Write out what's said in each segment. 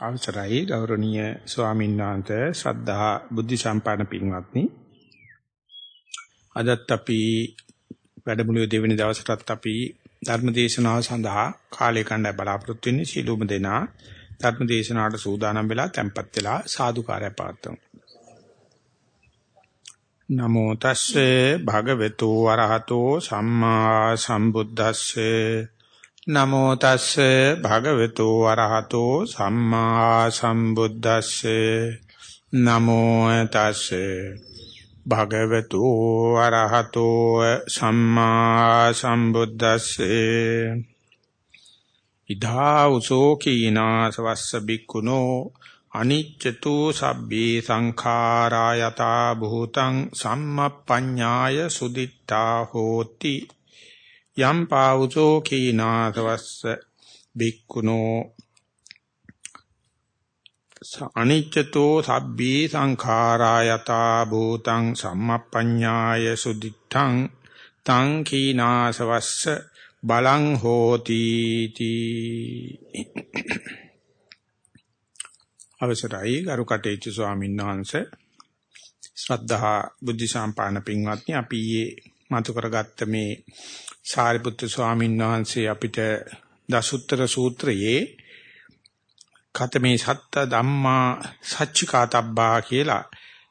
අවසරයි ගෞරවනීය ස්වාමීන් වහන්සේ ශ්‍රද්ධා බුද්ධ සම්පන්න පින්වත්නි. අදත් අපි වැඩමුළුවේ දෙවෙනි දවසටත් අපි ධර්ම දේශනාව සඳහා කාලය කණ්ඩායම් බලාපොරොත්තු වෙන්නේ සීලුම දෙනා. ධර්ම දේශනාවට සූදානම් වෙලා tempත් වෙලා සාදුකාරය පවත්වමු. නමෝ තස්සේ භගවතු වරහතෝ සම්මා සම්බුද්දස්සේ නමෝ තස්සේ භගවතු අරහතෝ සම්මා සම්බුද්දස්සේ. නමෝ තස්සේ භගවතු අරහතෝ සම්මා සම්බුද්දස්සේ. ඉදා උසෝ කීනාසවස්ස බික්කුනෝ අනිච්චතු සබ්බේ සංඛාරා යතා භූතං සම්මප්පඤ්ඤාය සුදිත්තා හෝති. යම් පාවුසෝ කීනාසවස්ස බික්කුනෝ අනිච්චතෝ සබ්බී සංඛාරා යතා භූතං සම්මප්පඤ්ඤාය සුදිත්තං තං කීනාසවස්ස බලං හෝති තී අවසරයි ගරු කටේචු ස්වාමීන් වහන්සේ. ශ්‍රද්ධා බුද්ධ සම්පාදන පින්වත්නි අපි ඊයේ මතු කරගත්ත මේ සාරිපුත්‍ර ස්වාමීන් වහන්සේ අපිට දසුත්තර සූත්‍රයේ කතමේ සත්ත ධම්මා සච්චිකාතබ්බා කියලා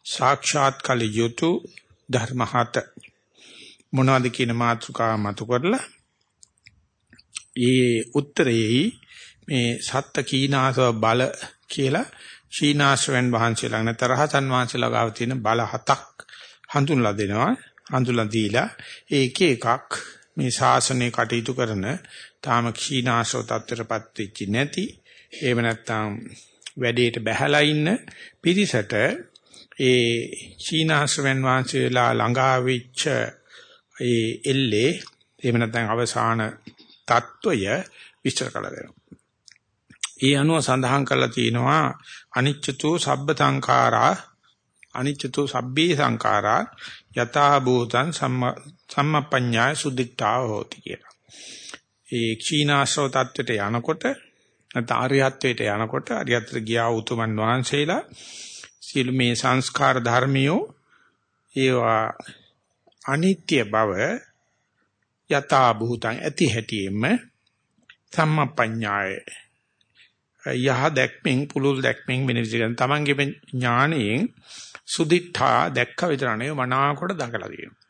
සාක්ෂාත් කළ යුතු ධර්මහත මොනවද කියන මාතෘකාව මතු කරලා ඒ උත්තරයේ මේ සත්ත කීනාසව බල කියලා ශීනාශ්‍රවෙන් වහන්සේලා නැතරහතන් වහන්සේලා ගාව තියෙන බල හතක් හඳුන්ලා දෙනවා. හඳුන්ලා දීලා ඒක එකක් මේ ශාසනය කටයුතු කරන තාම කීනාශෝ තත්ත්වයටපත් වෙච්චි නැති එහෙම නැත්නම් වැඩේට බැහැලා ඉන්න පිරිසට ඒ චීනාශ්‍රවෙන් වහන්සේලා ළඟා වෙච්ච ඒ එල්ලේ එහෙම නැත්නම් අවසාන తত্ত্বය විස්තර කළා වෙනවා. ඒ අනුව සඳහන් කරලා තියෙනවා අනිච්චතු සබ්බ සංඛාරා අනිච්චතු සබ්බේ සංඛාරා යථා භූතං සම්මප්පඤ්ඤාය සුද්ධිත්තා හෝති කියලා. ඒ ක්ෂීනාශ්‍රව தත්වෙට යනකොට නැත්නම් ආර්යත්වයට යනකොට ආර්යත්‍ර ගියා උතුමන් වහන්සේලා සියලු මේ සංස්කාර ධර්මියෝ ඒවා අනිත්‍ය බව යථා භූතං ඇති හැටියෙම සම්මප්පඤ්ඤාය යහ දැක්මින් පුලුල් දැක්මින් වෙන විදිහට තමන්ගේ ඥාණයෙන් සුදිඨා දැක්ක විතර නෙවෙයි මනාකොට දකලා තියෙනවා.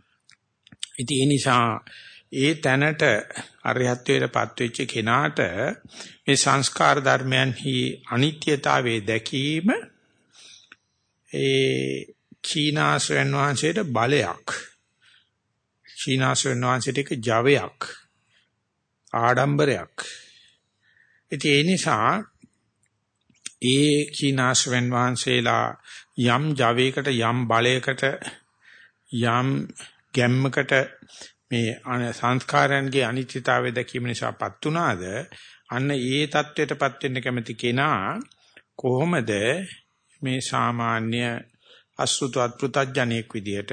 ඉතින් ඒ නිසා ඒ තැනට අරිහත්ත්වයටපත් වෙච්ච කෙනාට මේ සංස්කාර ධර්මයන්හි අනිත්‍යතාවයේ දැකීම ඒ චීනාසයන් වහන්සේට බලයක්. චීනාසයන් වහන්සේට එක ජවයක්. ආඩම්බරයක්. ඉතින් ඒ නිසා ඒ චීනාසයන් වහන්සේලා යම් ජවයකට යම් බලයකට යම් ගැම්මකට මේ සංස්කාරයන්ගේ අනිත්‍යතාවය දැකීම නිසාපත් උනාද අන්න ඒ தത്വයටපත් වෙන්න කැමති කෙනා කොහොමද මේ සාමාන්‍ය අසුතවත් පෘතජ්ජණෙක් විදියට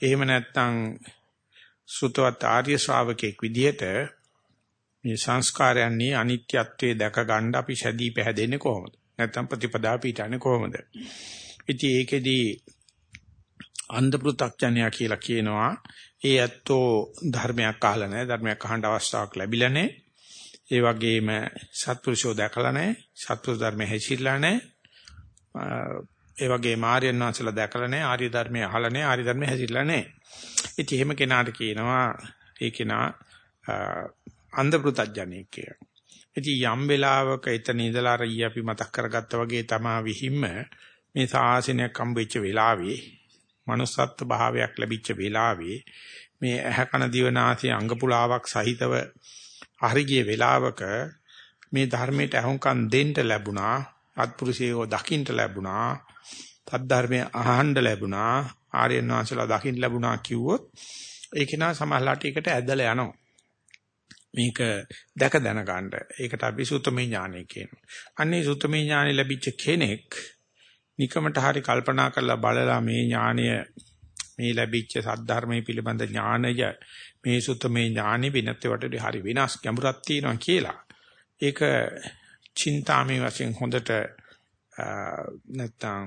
එහෙම නැත්නම් සුතවත් ආර්ය ශ්‍රාවකෙක් විදියට මේ සංස්කාරයන්ගේ අනිත්‍යත්වයේ දැක ගන්න අපි සැදී පැහැදෙන්නේ කොහොමද? නැත්නම් ප්‍රතිපදා පිටන්නේ කොහොමද ඉතින් ඒකෙදී අන්ධ පෘ탁ඥයා කියලා කියනවා. ඒ ඇත්තෝ ධර්මයක් අහලා නැහැ. ධර්මයක් අහන්න අවස්ථාවක් ලැබිලා නැහැ. ඒ වගේම සත්පුරුෂෝ දැකලා නැහැ. සත්පුරුෂ ධර්ම හැසිරලා නැහැ. ඒ වගේම ආර්යයන් වහන්සේලා දැකලා නැහැ. ආර්ය ධර්මය අහලා නැහැ. ආර්ය ධර්මය හැසිරලා නැහැ. ඉතින් එහෙම කෙනාට කියනවා ඒ කෙනා අන්ධ පෘ탁ඥයෙක් කියලා. ඉතින් යම් වෙලාවක එතන ඉඳලා අර ඊ අපි මතක් කරගත්තා වගේ තමා විහිම්ම මේ සාසනයක් හම්බෙච්ච වෙලාවේ manussත්ත්ව භාවයක් ලැබිච්ච වෙලාවේ මේ ඇහ කන දිව නාසය අංග පුලාවක් සහිතව හරි ගිය වෙලාවක මේ ධර්මයට අහුම්කම් දෙන්න ලැබුණා අත්පුරුෂයෝ දකින්න ලැබුණා තද්ධර්මය අහන්න ලැබුණා ආර්යයන් වහන්සේලා දකින්න ලැබුණා කිව්වොත් ඒක නා සමහරලාට ඒකට ඇදලා යනවා. මේක දැක දැන ගන්න. ඒකට අපි සුතමේ ඥානය කියනවා. අන්නේ සුතමේ ඥානෙ ලැබිච්ච කෙනෙක් නිකමට හරි කල්පනා කරලා බලලා මේ ඥානය මේ ලැබිච්ච සද්ධර්මයේ පිළිබඳ ඥානය මේ සුත්තමේ ඥානෙ වෙනත් වටේ හරි වෙනස් ගැඹුරක් තියෙනවා කියලා. ඒක චින්තාමේ වශයෙන් හොඳට නැත්තම්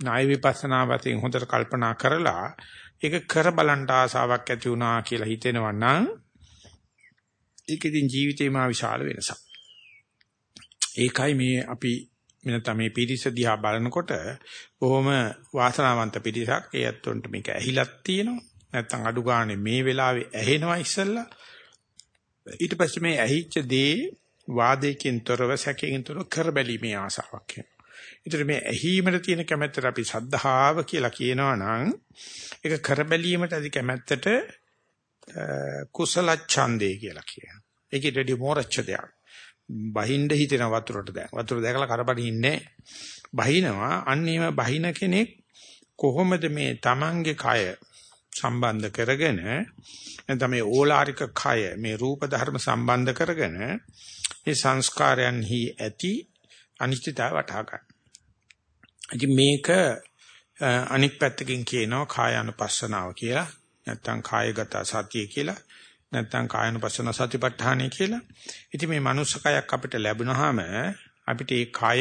ණය විපස්සනා වශයෙන් හොඳට කල්පනා කරලා ඒක කර බලන්න ආසාවක් ඇති වුණා කියලා හිතෙනවා නම් ඒක ඉතින් ජීවිතේ මා විශාල වෙනසක්. ඒකයි මේ අපි නැත්නම් මේ පිරිස දිහා බලනකොට බොහොම වාසනාවන්ත පිරිසක්. ඒ ඇත්තොන්ට මේක ඇහිලක් තියෙනවා. නැත්නම් අඩු ගානේ මේ වෙලාවේ ඇහෙනවා ඉස්සෙල්ලා. ඊට පස්සේ මේ ඇහිච්ච දේ වාදයකින් තොරව සැකයෙන් තොරව කරබැලීමේ ආසාවක් එනවා. ඒතර මේ ඇහිීමට තියෙන කැමැත්තට අපි සද්ධාව කියලා කියනවා නම් ඒක කරබැලීමට ඇති කැමැත්තට කුසල ඡන්දේ කියලා කියනවා. ඒකේ දෙඩි මෝරච්ච දෙයක්. බහින්ද හිතෙන වතුරට දැන්. වතුර දැකලා කරපඩින්නේ බහිනවා. අන්නේම බහින කෙනෙක් කොහොමද මේ Tamange කය සම්බන්ධ කරගෙන නැත්නම් මේ ඕලාරික කය මේ රූප ධර්ම සම්බන්ධ කරගෙන මේ සංස්කාරයන්හි ඇති අනිත්‍යතාව වටහා ගන්න. ඉතින් මේක අනික් පැත්තකින් කියනවා කායानुපස්සනාව කියලා. නැත්නම් කායගත සතිය කියලා. නැත්නම් කායानुපස්සන සතිපට්ඨානය කියලා. ඉතින් මේ මනුස්සකයක් අපිට ලැබුණාම අපිට ඒ කය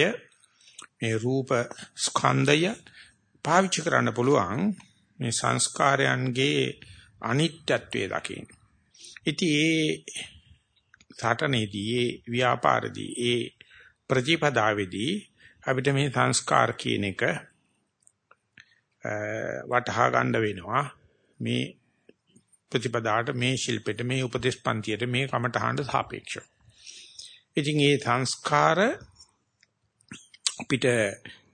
මේ රූප ස්කන්ධය පාවිච්චි කරන්න පුළුවන් මේ සංස්කාරයන්ගේ අනිත්‍යත්වයේ දකින්න. ඉතින් ඒ සාටනේදී ඒ ව්‍යාපාරදී ඒ ප්‍රතිපදාවේදී අපිට මේ සංස්කාර කියන එක වටහා ගන්න වෙනවා මේ ප්‍රතිපදාට මේ ශිල්පෙට මේ උපදේශ පන්තියට මේ කමටහඬ සාපේක්ෂව. ඉතින් මේ සංස්කාර අපිට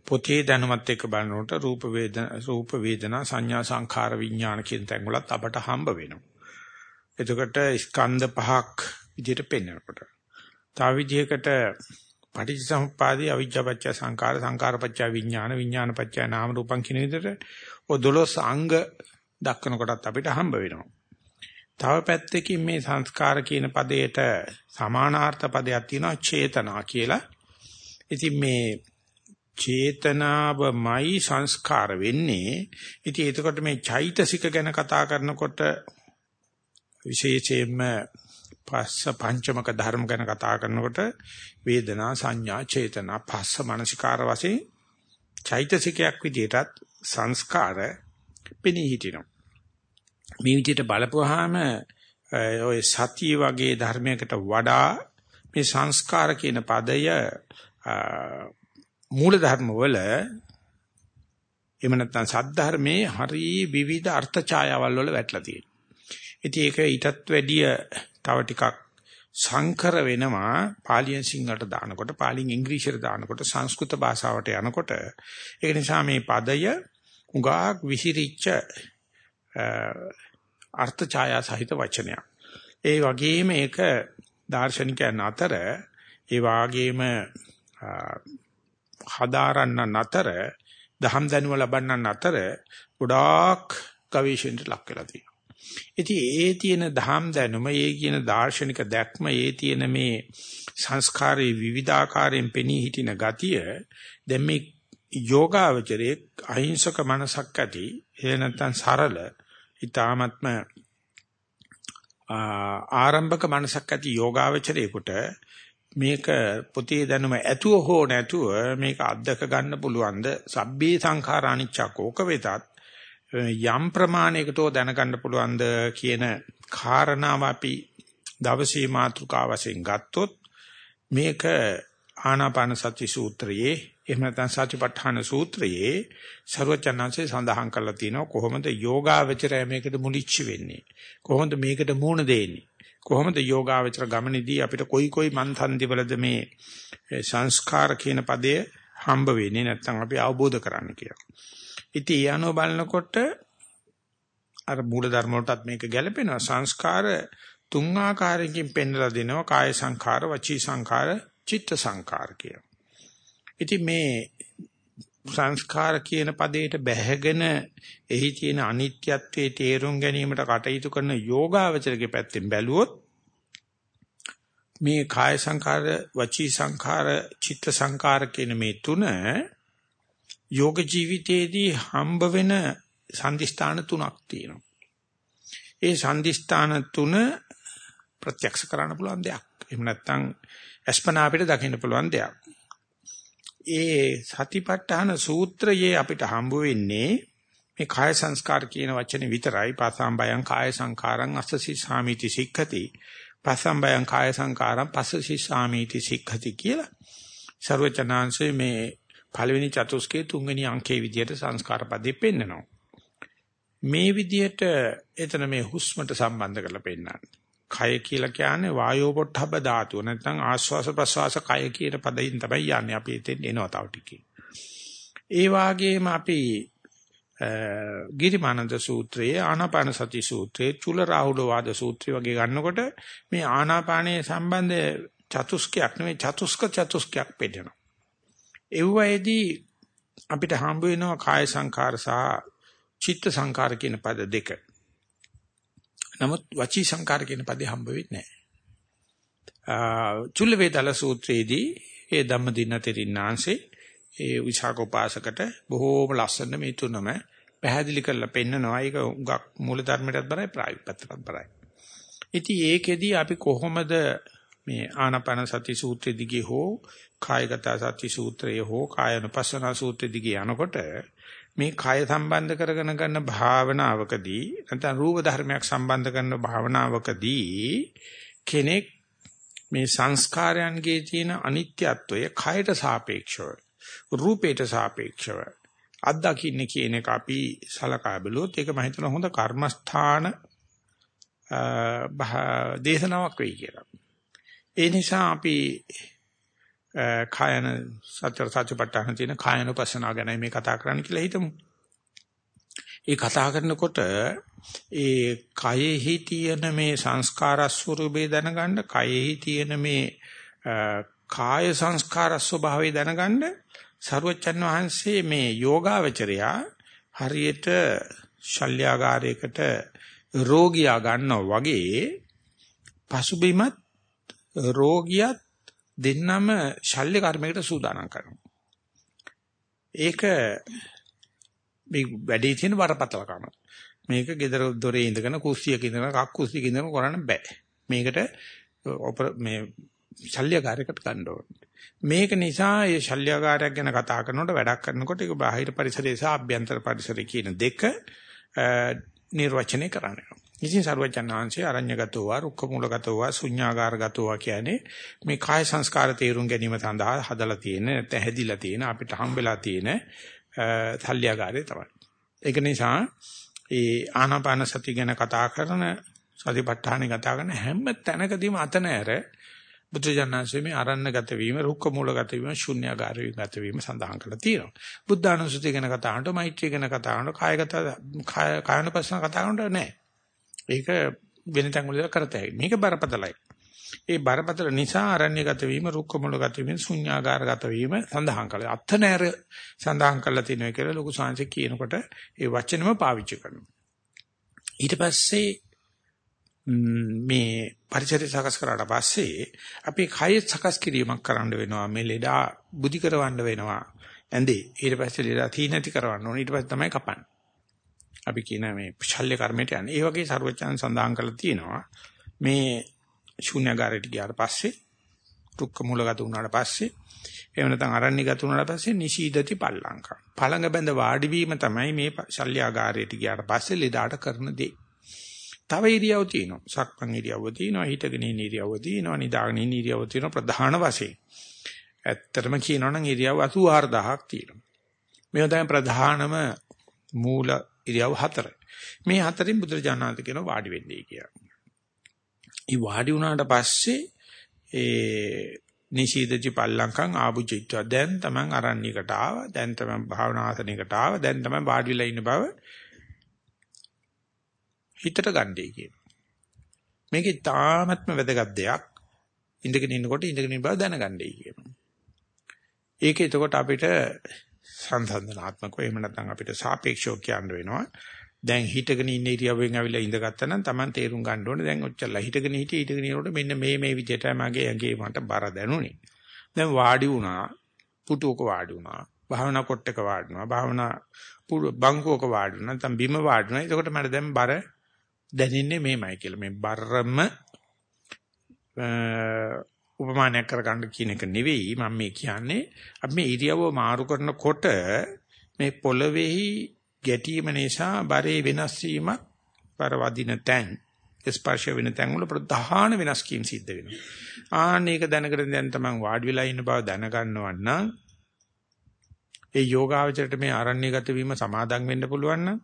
පොතේ දැනුමත් එක්ක බලනකොට රූප වේදනා රූප වේදනා සංඥා සංඛාර විඥාන කියන තැන් වලත් අපට හම්බ වෙනවා. එතකොට ස්කන්ධ පහක් විදිහට පෙන්වනකොට. තව විදිහකට පටිච්චසමුප්පාදේ අවිජ්ජාපච්චය සංඛාර සංඛාරපච්චය විඥාන විඥානපච්චය නාම රූපං කියන විදිහට ඔය 12 අංග දක්වන කොටත් අපිට හම්බ වෙනවා. තව පැත්තකින් මේ සංස්කාර කියන පදයට සමානාර්ථ පදයක් තියෙනවා චේතනා කියලා. ඉතින් මේ චේතනාවමයි සංස්කාර වෙන්නේ. ඉතින් එතකොට මේ චෛතසික ගැන කතා කරනකොට විශේෂයෙන්ම පස්ස පංචමක ධර්ම ගැන කතා කරනකොට වේදනා සංඥා චේතනා පස්ස මනසිකාර වශයෙන් චෛතසිකයක් විදිහටත් සංස්කාර පෙනී හිටිනවා. මේ විදිහට බලපුවාම ඔය සතිය වගේ ධර්මයකට වඩා මේ සංස්කාර කියන පදය මූල ධර්ම වල එහෙම නැත්නම් සද්ධර්මයේ හරි විවිධ අර්ථ ඡායාවල් වල වැටලා තියෙනවා. ඉතින් ඒක ඊටත් වැඩිය තව ටිකක් සංකර වෙනවා පාලියෙන් සිංහලට දානකොට පාලියෙන් ඉංග්‍රීසියට දානකොට සංස්කෘත භාෂාවට යනකොට ඒක නිසා මේ පදය උගාක් විසිරිච්ච අර්ථ ඡායා සහිත වචනයක්. ඒ වගේම ඒක දාර්ශනිකයන් අතර ඒ වාගේම හදාරන්න අතර දහම් දැනුම ලබන්නන් අතර ගොඩාක් ගවේෂණයට ලක් වෙලා තියෙනවා. ඉතින් ඒ තියෙන දහම් දැනුම, ඒ කියන දාර්ශනික දැක්ම, ඒ තියෙන මේ සංස්කාරයේ විවිධාකාරයෙන් පෙනී හිටින ගතිය දැන් මේ යෝගාවචරයේ අහිංසක මනසක් ඇති එහෙ නැත්නම් සරල ඊ타ත්ම ආරම්භක මනසක් ඇති යෝගාවචරයේකට මේක පොතේ දැනුම ඇතුව හෝ නැතුව මේක අත්දක ගන්න පුළුවන්ද? සබ්බේ සංඛාර අනිච්චකෝක වෙතත් යම් ප්‍රමාණයකට දැනගන්න පුළුවන්ද කියන කාරණාව අපි දවසේ මාතෘකාව වශයෙන් ගත්තොත් මේක ආනාපාන සති සූත්‍රයේ එහෙම නැත්නම් සතිපට්ඨාන සූත්‍රයේ ਸਰවචනංශේ සඳහන් කරලා තියෙනවා කොහොමද යෝගාවචරය මේකට මුලිච්ච වෙන්නේ කොහොමද මේකට මූණ දෙන්නේ කොහොමද යෝගාවචර ගමනේදී අපිට කොයි කොයි මන්තන්දිවලද මේ සංස්කාර කියන පදය හම්බ වෙන්නේ නැත්නම් අපි අවබෝධ කරන්න කියලා. ඉතින් ඒ අනුව බලනකොට අර මූල ධර්ම වලටත් මේක ගැලපෙනවා සංස්කාර තුන් ආකාරයකින් පෙන්වලා දෙනවා කාය සංඛාර වචී සංඛාර චිත්ත සංඛාර කියලා. ඉතින් මේ සංස්කාර කියන පදයට බැහැගෙන එහි තියෙන අනිත්‍යත්වයේ තේරුම් ගැනීමට කටයුතු කරන යෝගාවචරගේ පැත්තෙන් බැලුවොත් මේ කාය සංඛාර වචී සංඛාර චිත්ත සංඛාර කියන මේ තුන යෝග ජීවිතයේදී හම්බ වෙන සම්දිස්ථාන තුනක් තියෙනවා. ඒ සම්දිස්ථාන තුන ප්‍රත්‍යක්ෂ කරන්න පුළුවන් දෙයක්. එහෙම නැත්නම් අස්පනා අපිට දකින්න පුළුවන් දෙයක්. ඒ සතිපට්ඨාන සූත්‍රයේ අපිට හම්බ වෙන්නේ මේ කාය සංස්කාර කියන වචනේ විතරයි. පසම්බයං කාය සංකාරං අස්සසි සාමිති සික්ඛති. පසම්බයං කාය සංකාරං පස්සසි සාමිති සික්ඛති කියලා ਸਰවචනාංශයේ මේ පළවෙනි චතුස්කයේ තුන්වෙනි අංකයේ විදිහට සංස්කාර පදේ පෙන්නනවා. මේ විදිහට එතන මේ හුස්මට සම්බන්ධ කරලා පෙන්නන්නේ. කය කියලා කියන්නේ වායෝ පොට්ටබ්බ ධාතුව නැත්නම් ආශ්වාස ප්‍රශ්වාස කය කියන පදයෙන් තමයි යන්නේ අපි එතෙන් එනවා තව ටිකකින් ඒ වාගේම අපි ගිරිමානන්ද සූත්‍රයේ ආනාපාන සති සූත්‍රයේ චුල රාහුල වාද සූත්‍රය වගේ ගන්නකොට මේ ආනාපානයේ සම්බන්ධ චතුස්කයක් නෙවෙයි චතුස්ක චතුස්කයක් පෙන්නනවා. එව්වැයේදී අපිට හම්බ වෙනවා කාය සංඛාර සහ චිත්ත සංඛාර කියන පද දෙක. නමුත් වචී සංඛාර කියන පදේ හම්බ වෙන්නේ නැහැ. චුල්ල වේදල සූත්‍රයේදී ඒ ධම්මදින තෙරින්නාංශේ ඒ විසාක උපාසකට බොහෝම ලස්සන මේ තුනම පැහැදිලි කරලා පෙන්නනවා. ඒක උගක් මූල ධර්මයටත් බරයි ප්‍රායෝගිකත්වයටත් බරයි. ඉතින් ඒකෙදී අපි කොහොමද මේ ආනාපාන සති සූත්‍රය දිගේ හෝ කායගත සති සූත්‍රය හෝ කායනුපස්සන සූත්‍රය දිගේ යනකොට මේ කය සම්බන්ධ කරගෙන ගන්න භාවනාවකදී නැත්නම් රූප ධර්මයක් සම්බන්ධ කරන භාවනාවකදී කෙනෙක් මේ සංස්කාරයන්ගේ තියෙන අනිත්‍යත්වය කයට සාපේක්ෂව රූපයට සාපේක්ෂව අත්දකින්න කියන එක අපි සලකා බැලුවොත් ඒක මම හිතනවා හොඳ කර්මස්ථාන දේශනාවක් වෙයි කියලා. ඒ නිසා අපි කායන සතර සත්‍යපට්ඨාන තියෙන කායනුපස්සනාව ගැන මේ කතා කරන්න කියලා හිතමු. ඒ කතා කරනකොට ඒ කයෙහි තියෙන මේ සංස්කාර ස්වරූපේ දැනගන්න කයෙහි තියෙන මේ කාය සංස්කාර ස්වභාවය දැනගන්න සරුවච්චන් වහන්සේ මේ යෝගාවචරයා හරියට ශල්‍යාගාරයකට රෝගියා ගන්නවා වගේ පසුබිමත් රෝගියත් දෙන්නම ශල්‍ය කර්මයකට සූදානම් කරනවා. ඒක මේ වැඩේ තියෙන බරපතලකම. මේක gedara දොරේ ඉඳගෙන කුස්සියක ඉඳගෙන කක් කුස්සියක ඉඳගෙන කරන්න බෑ. මේකට මේ ශල්‍යකාරයකට ගන්න ඕනේ. මේක නිසා මේ ශල්‍යකාරයක් ගැන කතා කරනකොට වැඩක් කරනකොට ඒක බාහිර පරිසරය සහ අභ්‍යන්තර පරිසරය කියන දෙක නිර්වචනය කරන්නේ. ඉතින් සර්වඥාන්සේ අරඤ්‍යගතව රුක්කමූලගතව ශුඤ්ඤාගාරගතව කියන්නේ මේ කාය සංස්කාර තේරුම් ගැනීම සඳහා හදලා තියෙන නැත්නම් හැදිලා තියෙන අපිට හම්බෙලා තියෙන ශල්‍යකාරය තමයි. ඒක නිසා ඒ ආනාපාන සති ගැන කතා කරන සතිපට්ඨානෙ කතා කරන හැම තැනකදීම අත නැර බුදුජානනාංශයේ මේ අරණ්‍යගත වීම, රුක්ක මූලගත වීම, ශුන්‍යagaraගත වීම සඳහන් කරලා තියෙනවා. බුද්ධානුස්සතිය ගැන කතා කරනකොට, මෛත්‍රිය ගැන කතා කරනකොට, කායගත කායනපස්සන කතා කරනකොට නෑ. ඒක වෙන තැන් වල කරතයි. මේක බරපතලයි. ඒ බරපතල නිසා අරණ්‍යගත වීම, රුක්ක මූලගත වීම, ශුන්‍යagaraගත වීම සඳහන් කළා. අත්නෑර සඳහන් කරලා තිනවා කියලා ලොකු සංසි කියනකොට ඒ වචනම පාවිච්චි කරනවා. ඊට පස්සේ මේ පරිසරය සකස් කරාට පස්සේ අපි කය සකස් කිරීමක් කරන්න වෙනවා මේ ලෙඩා බුද්ධි කරවන්න වෙනවා ඇඳේ ඊට පස්සේ ලෙඩා තීනති කරවන්න ඕනේ ඊට පස්සේ තමයි කපන්නේ අපි කියන මේ ශල්‍ය කර්මයට යන්නේ ඒ වගේ ਸਰවචන් සඳහන් කරලා තියෙනවා මේ ශුන්‍යගාරයට ගියාට පස්සේ දුක්ඛ මූලගත වුණාට පස්සේ එහෙම නැත්නම් අරණ්‍යගත වුණාට පස්සේ නිශීදති පල්ලංක පළඟ බඳ වාඩි වීම තමයි මේ ශල්‍යාගාරයට ගියාට පස්සේ ලෙඩාට කරන දේ තව ඉරියව් තියෙනවා. සක්මන් ඉරියව්ව තියෙනවා, හිටගෙන ඉන්න ඉරියව්ව තියෙනවා, නිදාගෙන ඉන්න ඉරියව්ව තියෙනවා ප්‍රධාන වශයෙන්. ඇත්තටම කියනවා නම් ඉරියව් 84000ක් තියෙනවා. මේවා තමයි ප්‍රධානම මූල ඉරියව් හතර. මේ හතරින් බුදුරජාණන් කියන වාඩි වෙන්නේ කියලා. ඊ වාඩි වුණාට පස්සේ ඒ නිශීදති පල්ලංකම් ආභුජිත්වා දැන් තමන් අරණ්‍යයකට ආවා දැන් තමන් භාවනා ආසනයකට ආවා දැන් තමන් වාඩි වෙලා ඉන්න බව හිතට ගන්නයි කියනවා. මේකේ තාමත්ම වැදගත් දෙයක් ඉඳගෙන ඉන්නකොට ඉඳගෙන ඉන්න බව දැනගන්නයි කියනවා. ඒක එතකොට අපිට සංසන්දනාත්මකව එහෙම නැත්නම් අපිට සාපේක්ෂව කියන්න වෙනවා. දැන් හිටගෙන ඉන්න ඉරියව්වෙන් ඇවිල්ලා ඉඳගත්තා නම් Taman තේරුම් ගන්න ඕනේ දැන් ඔච්චරලා හිටගෙන හිටියේ හිටගෙන ඉනකොට මෙන්න මේ මේ විදිහට මගේ ඇඟේ මට බර දැනුනේ. දැන් වාඩි වුණා පුටුවක වාඩි වුණා භාවනා කොට්ටක වාඩි වුණා භාවනා බංකුවක වාඩි වුණා නැත්නම් බිම වාඩි වුණා. එතකොට මට දැන් බර දැනෙන්නේ මේමයි කියලා. මේ බරම උපමානයක් කරගන්න කියන එක නෙවෙයි මම මේ කියන්නේ අපි මේ ඉරියව්ව මාරු කරනකොට මේ පොළවේහි ගැටීම නිසා බරේ වෙනස් වීමක් බර වදින තැන් ස්පර්ශ වෙන තැන් වල ප්‍රධාන වෙනස් කීම් සිද්ධ වෙනවා. ආන්න ඒක දැනගෙන දැන් තමන් වාඩි වෙලා ඉන්න බව දැනගන්නවා නම් ඒ යෝගාවචරයට මේ ආරණ්‍යගත වීම සමාදම් වෙන්න පුළුවන් නම්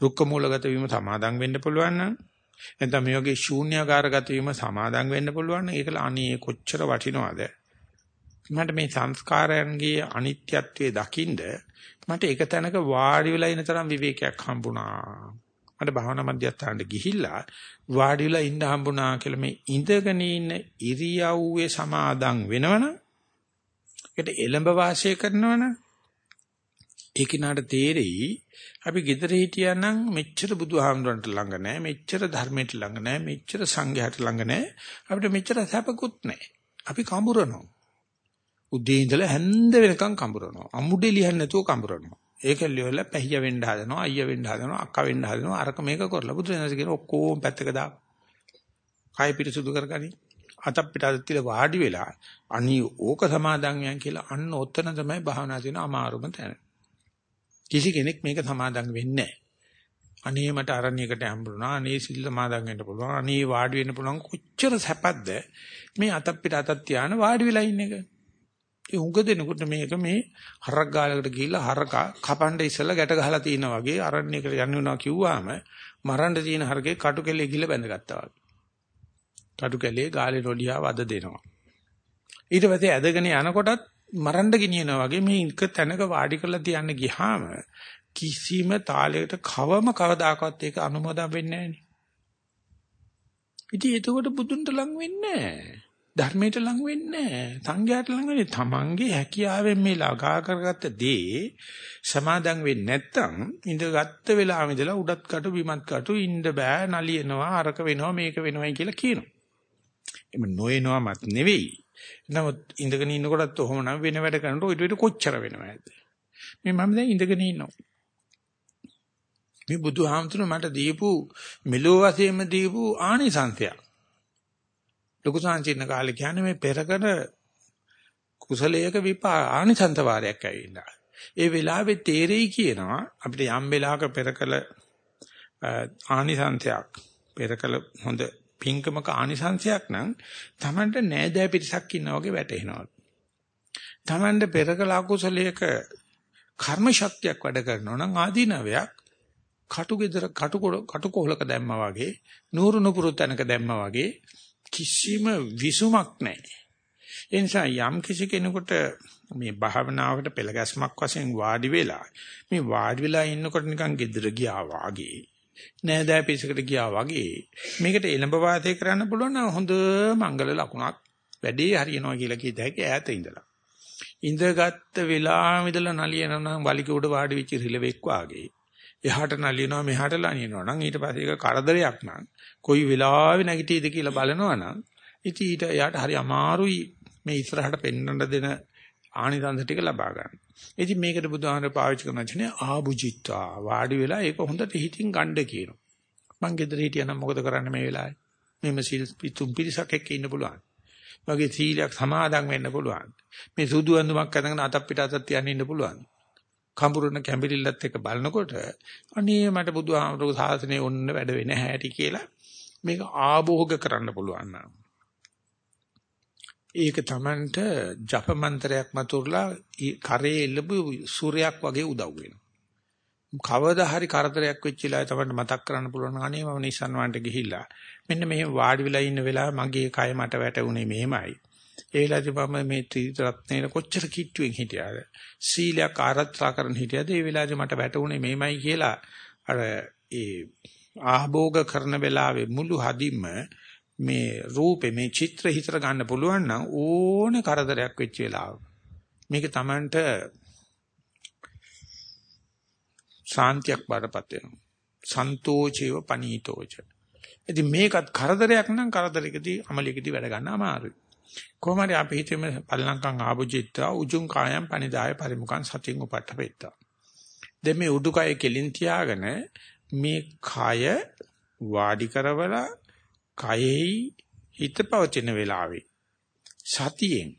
රුක්ක මූලගත වීම සමාදම් වෙන්න පුළුවන් නම් එතන මේ වගේ ශූන්‍යාකාරගත වීම සමාදම් වෙන්න පුළුවන් නම් ඒකල අනේ කොච්චර වටිනවද? මට මේ සංස්කාරයන්ගේ අනිත්‍යත්වයේ දකින්ද මට එක තැනක වාඩි වෙලා ඉන්න තරම් විවේකයක් හම්බුණා. මට භාවනා මධ්‍යස්ථානට ගිහිල්ලා වාඩි වෙලා ඉන්න හම්බුණා කියලා මේ ඉඳගෙන ඉන්න ඉරියව්වේ සමාදම් වෙනවනම් ඒකට එළඹ වාසය කරනවනම් ඒ කිනාට තේරෙයි අපි gedare හිටියානම් මෙච්චර බුදුහාමුදුරන්ට ළඟ නැහැ මෙච්චර ධර්මයට ළඟ නැහැ මෙච්චර සංඝයාට ළඟ නැහැ. අපිට මෙච්චර සැපකුත් නැහැ. අපි කඹරනවා. උදේ ඉඳලා හැන්ද වෙනකන් කඹරනවා. අමුඩේ ලියන්නේ නැතුව කඹරනවා. ඒක ලියවල පැහිය වෙන්න හදනවා අයියා වෙන්න හදනවා අක්කා වෙන්න හදනවා. අරක මේක කරලා බුදුරජාණන් කියන ඔක්කොම පැත්තක දා කය පිරිසුදු කරගනි. අතක් පිට අත තියලා වාඩි වෙලා අනී ඕක සමාදන් යන් කියලා අන්න ඔතන තමයි භාවනා දෙන අමාරුම තැන. කිසි කෙනෙක් මේක සමාදන් වෙන්නේ අනේ මට අරණියකට හම්බුණා අනේ සිල් සමාදන් වෙන්න පුළුවන් අනේ වාඩි වෙන්න පුළුවන්. කොච්චර සැපද මේ අතක් පිට අතක් තියාන වාඩි වෙලා ඉන්න එක. ඒ උඟ දෙනකොට මේක මේ හරක් ගාලකට ගිහිල්ලා හරකා කපන්න ඉස්සලා ගැට ගහලා තිනා වගේ අරණියකට යන්න වෙනවා කිව්වාම මරන්න තියෙන හරකේ කටු කෙලේ ගිහිල්ලා බැඳගත්තා වගේ. කටු කෙලේ ගාලේ රොඩියා වද දෙනවා. ඊට පස්සේ ඇදගෙන යනකොටත් මරන්න ගෙනියනවා වගේ මේ එක තැනක වාඩි කරලා තියන්න ගියාම කිසිම තාලයකට කවම කවදාකවත් ඒක අනුමෝදන් වෙන්නේ නැහැ නේ. ඉතින් එතකොට බුදුන්ට ලං වෙන්නේ නැහැ. ධර්මයට ලං වෙන්නේ නැහැ. සංඝයාට ලං වෙන්නේ තමන්ගේ හැකියාවෙන් මේ ළඟා කරගත්ත දේ සමාදන් වෙන්නේ නැත්තම් ඉඳගත්ත වෙලාවෙ ඉඳලා උඩත් කටු බිමත් කටු ඉන්න බෑ නලියනවා අරක වෙනවා මේක වෙනවායි කියලා කියනවා. එම නොයනවාමත් නෙවෙයි. නමුත් ඉඳගෙන ඉන්නකොටත් ඔහොම නම් වෙන වැඩ කරනකොට ඊට වඩා කොච්චර වෙනවද? මේ මම දැන් ඉඳගෙන ඉන්නවා. මේ බුදුහාමුදුරුවෝ මට දීපු මෙලෝ වශයෙන්ම දීපු ආනිසංසය. ලොකු සංචින්න කාලේ කියන්නේ මේ පෙරකර කුසලයක විපා ආනිසංස වාරයක් ඇවිල්ලා. ඒ වෙලාවේ තේරෙයි කියනවා අපිට යම් වෙලාවක පෙරකල ආනිසංසයක් පෙරකල හොඳ පින්කමක ආනිසංශයක් නම් Tamanට නෑදෑ පිරිසක් ඉන්නා වගේ වැටෙනවා. Tamanට පෙරකල අකුසලයක කර්ම ශක්තියක් වැඩ කරනවා නම් ආදීනවයක් කටු ගෙදර කටු කටු කොහලක දැම්මා වගේ නూరు නුපුරු තැනක දැම්මා වගේ කිසිම විසුමක් නැහැ. ඒ නිසා යම් කිසි කෙනෙකුට මේ භාවනාවකට පෙළ ගැස්මක් වශයෙන් වාඩි වෙලා මේ වාඩි වෙලා ඉන්නකොට නිකන් ගෙදර ගියා වාගේ නෑදෑ පිසකට ගියා වගේ. මේකට එළඹ වාසය කරන්න පුළුවන් නම් හොඳ මංගල ලකුණක් වැඩේ හරියනවා කියලා කියත හැකි ඈත ඉඳලා. ඉඳගත්ත වෙලාවෙ ඉඳලා නලියනවා නම් වලික උඩ වාඩි වෙච්ච රිලෙවෙක් වාගේ. එහාට නලියනවා මෙහාට නලියනවා නම් ඊට පස්සේ ඒක කරදරයක් නම් කොයි වෙලාවෙ නැගිටීද කියලා බලනවා නම් ඉතින් ඊට යාට හරි අමාරුයි මේ ඉස්සරහට පෙන්වන්න දෙන ආනිසංස ටික ලබා ගන්න. ඉතින් මේකට බුදුහාමර පාවිච්චි කරන වචනේ ආභුජිත්වා වාඩි වෙලා ඒක හොඳට හිතින් ගන්න කියනවා. මං ගෙදර හිටියනම් මොකද කරන්න මේ වෙලාවේ? මෙම සීල් පිටුම් පිරිසක් එක්ක ඉන්න පුළුවන්. වගේ සීලයක් සමාදන් වෙන්න පුළුවන්. මේ සුදු අඳුමක් අඳගෙන අතක් පිට අතක් තියන්න ඉන්න පුළුවන්. කඹුරන කැඹිරිල්ලත් එක්ක බලනකොට අනේ මට බුදුහාමරගේ සාසනේ ඔන්න වැඩ වෙන හැටි කියලා මේක ආභෝග කරන්න පුළුවන් නම් ඒක Tamanට ජප මන්ත්‍රයක් මතුරලා කරේ එළඹු සූර්යයක් වගේ උදව් වෙනවා. කවදා හරි කරදරයක් වෙච්ච ඉලා Tamanට මතක් කරන්න පුළුවන් අනේ මම නිසන් වන්ට ගිහිල්ලා මෙන්න මෙහෙම වාඩි වෙලා ඉන්න වෙලාව මගේ කය මට වැටුනේ මෙහෙමයි. ඒ වෙලාවේදී මම මේ ත්‍රිරත්නයේ කොච්චර කිට්ටුවෙන් හිටියාද සීලයක් ආරක්ෂා කරන හිටියාද ඒ වෙලාවේදී මට වැටුනේ මෙහෙමයි කියලා අර ඒ ආභෝග කරන වෙලාවේ මුළු හදින්ම මේ රූපේ මේ චිත්‍ර හිතර ගන්න පුළුවන් නම් ඕනේ කරදරයක් වෙච්ච වෙලාවක. මේක Tamanට ශාන්තියක් බාටපත් වෙනවා. සන්තෝෂේව පනීතෝච. ඉතින් මේකත් කරදරයක් නම් කරදරයකදී අමලියකදී වැඩ ගන්න අමාරුයි. කොහොම හරි අපි හිතෙම පල්ලංකම් ආභුජිත්වා උජුං කායම් පනිදාය පරිමුඛං සතින් උපට්ඨපෙත්තා දැන් මේ උඩුකය කෙලින් තියාගෙන මේ කය වාඩි කරවලා කයෙහි හිත පවතින වෙලාවේ සතියෙන්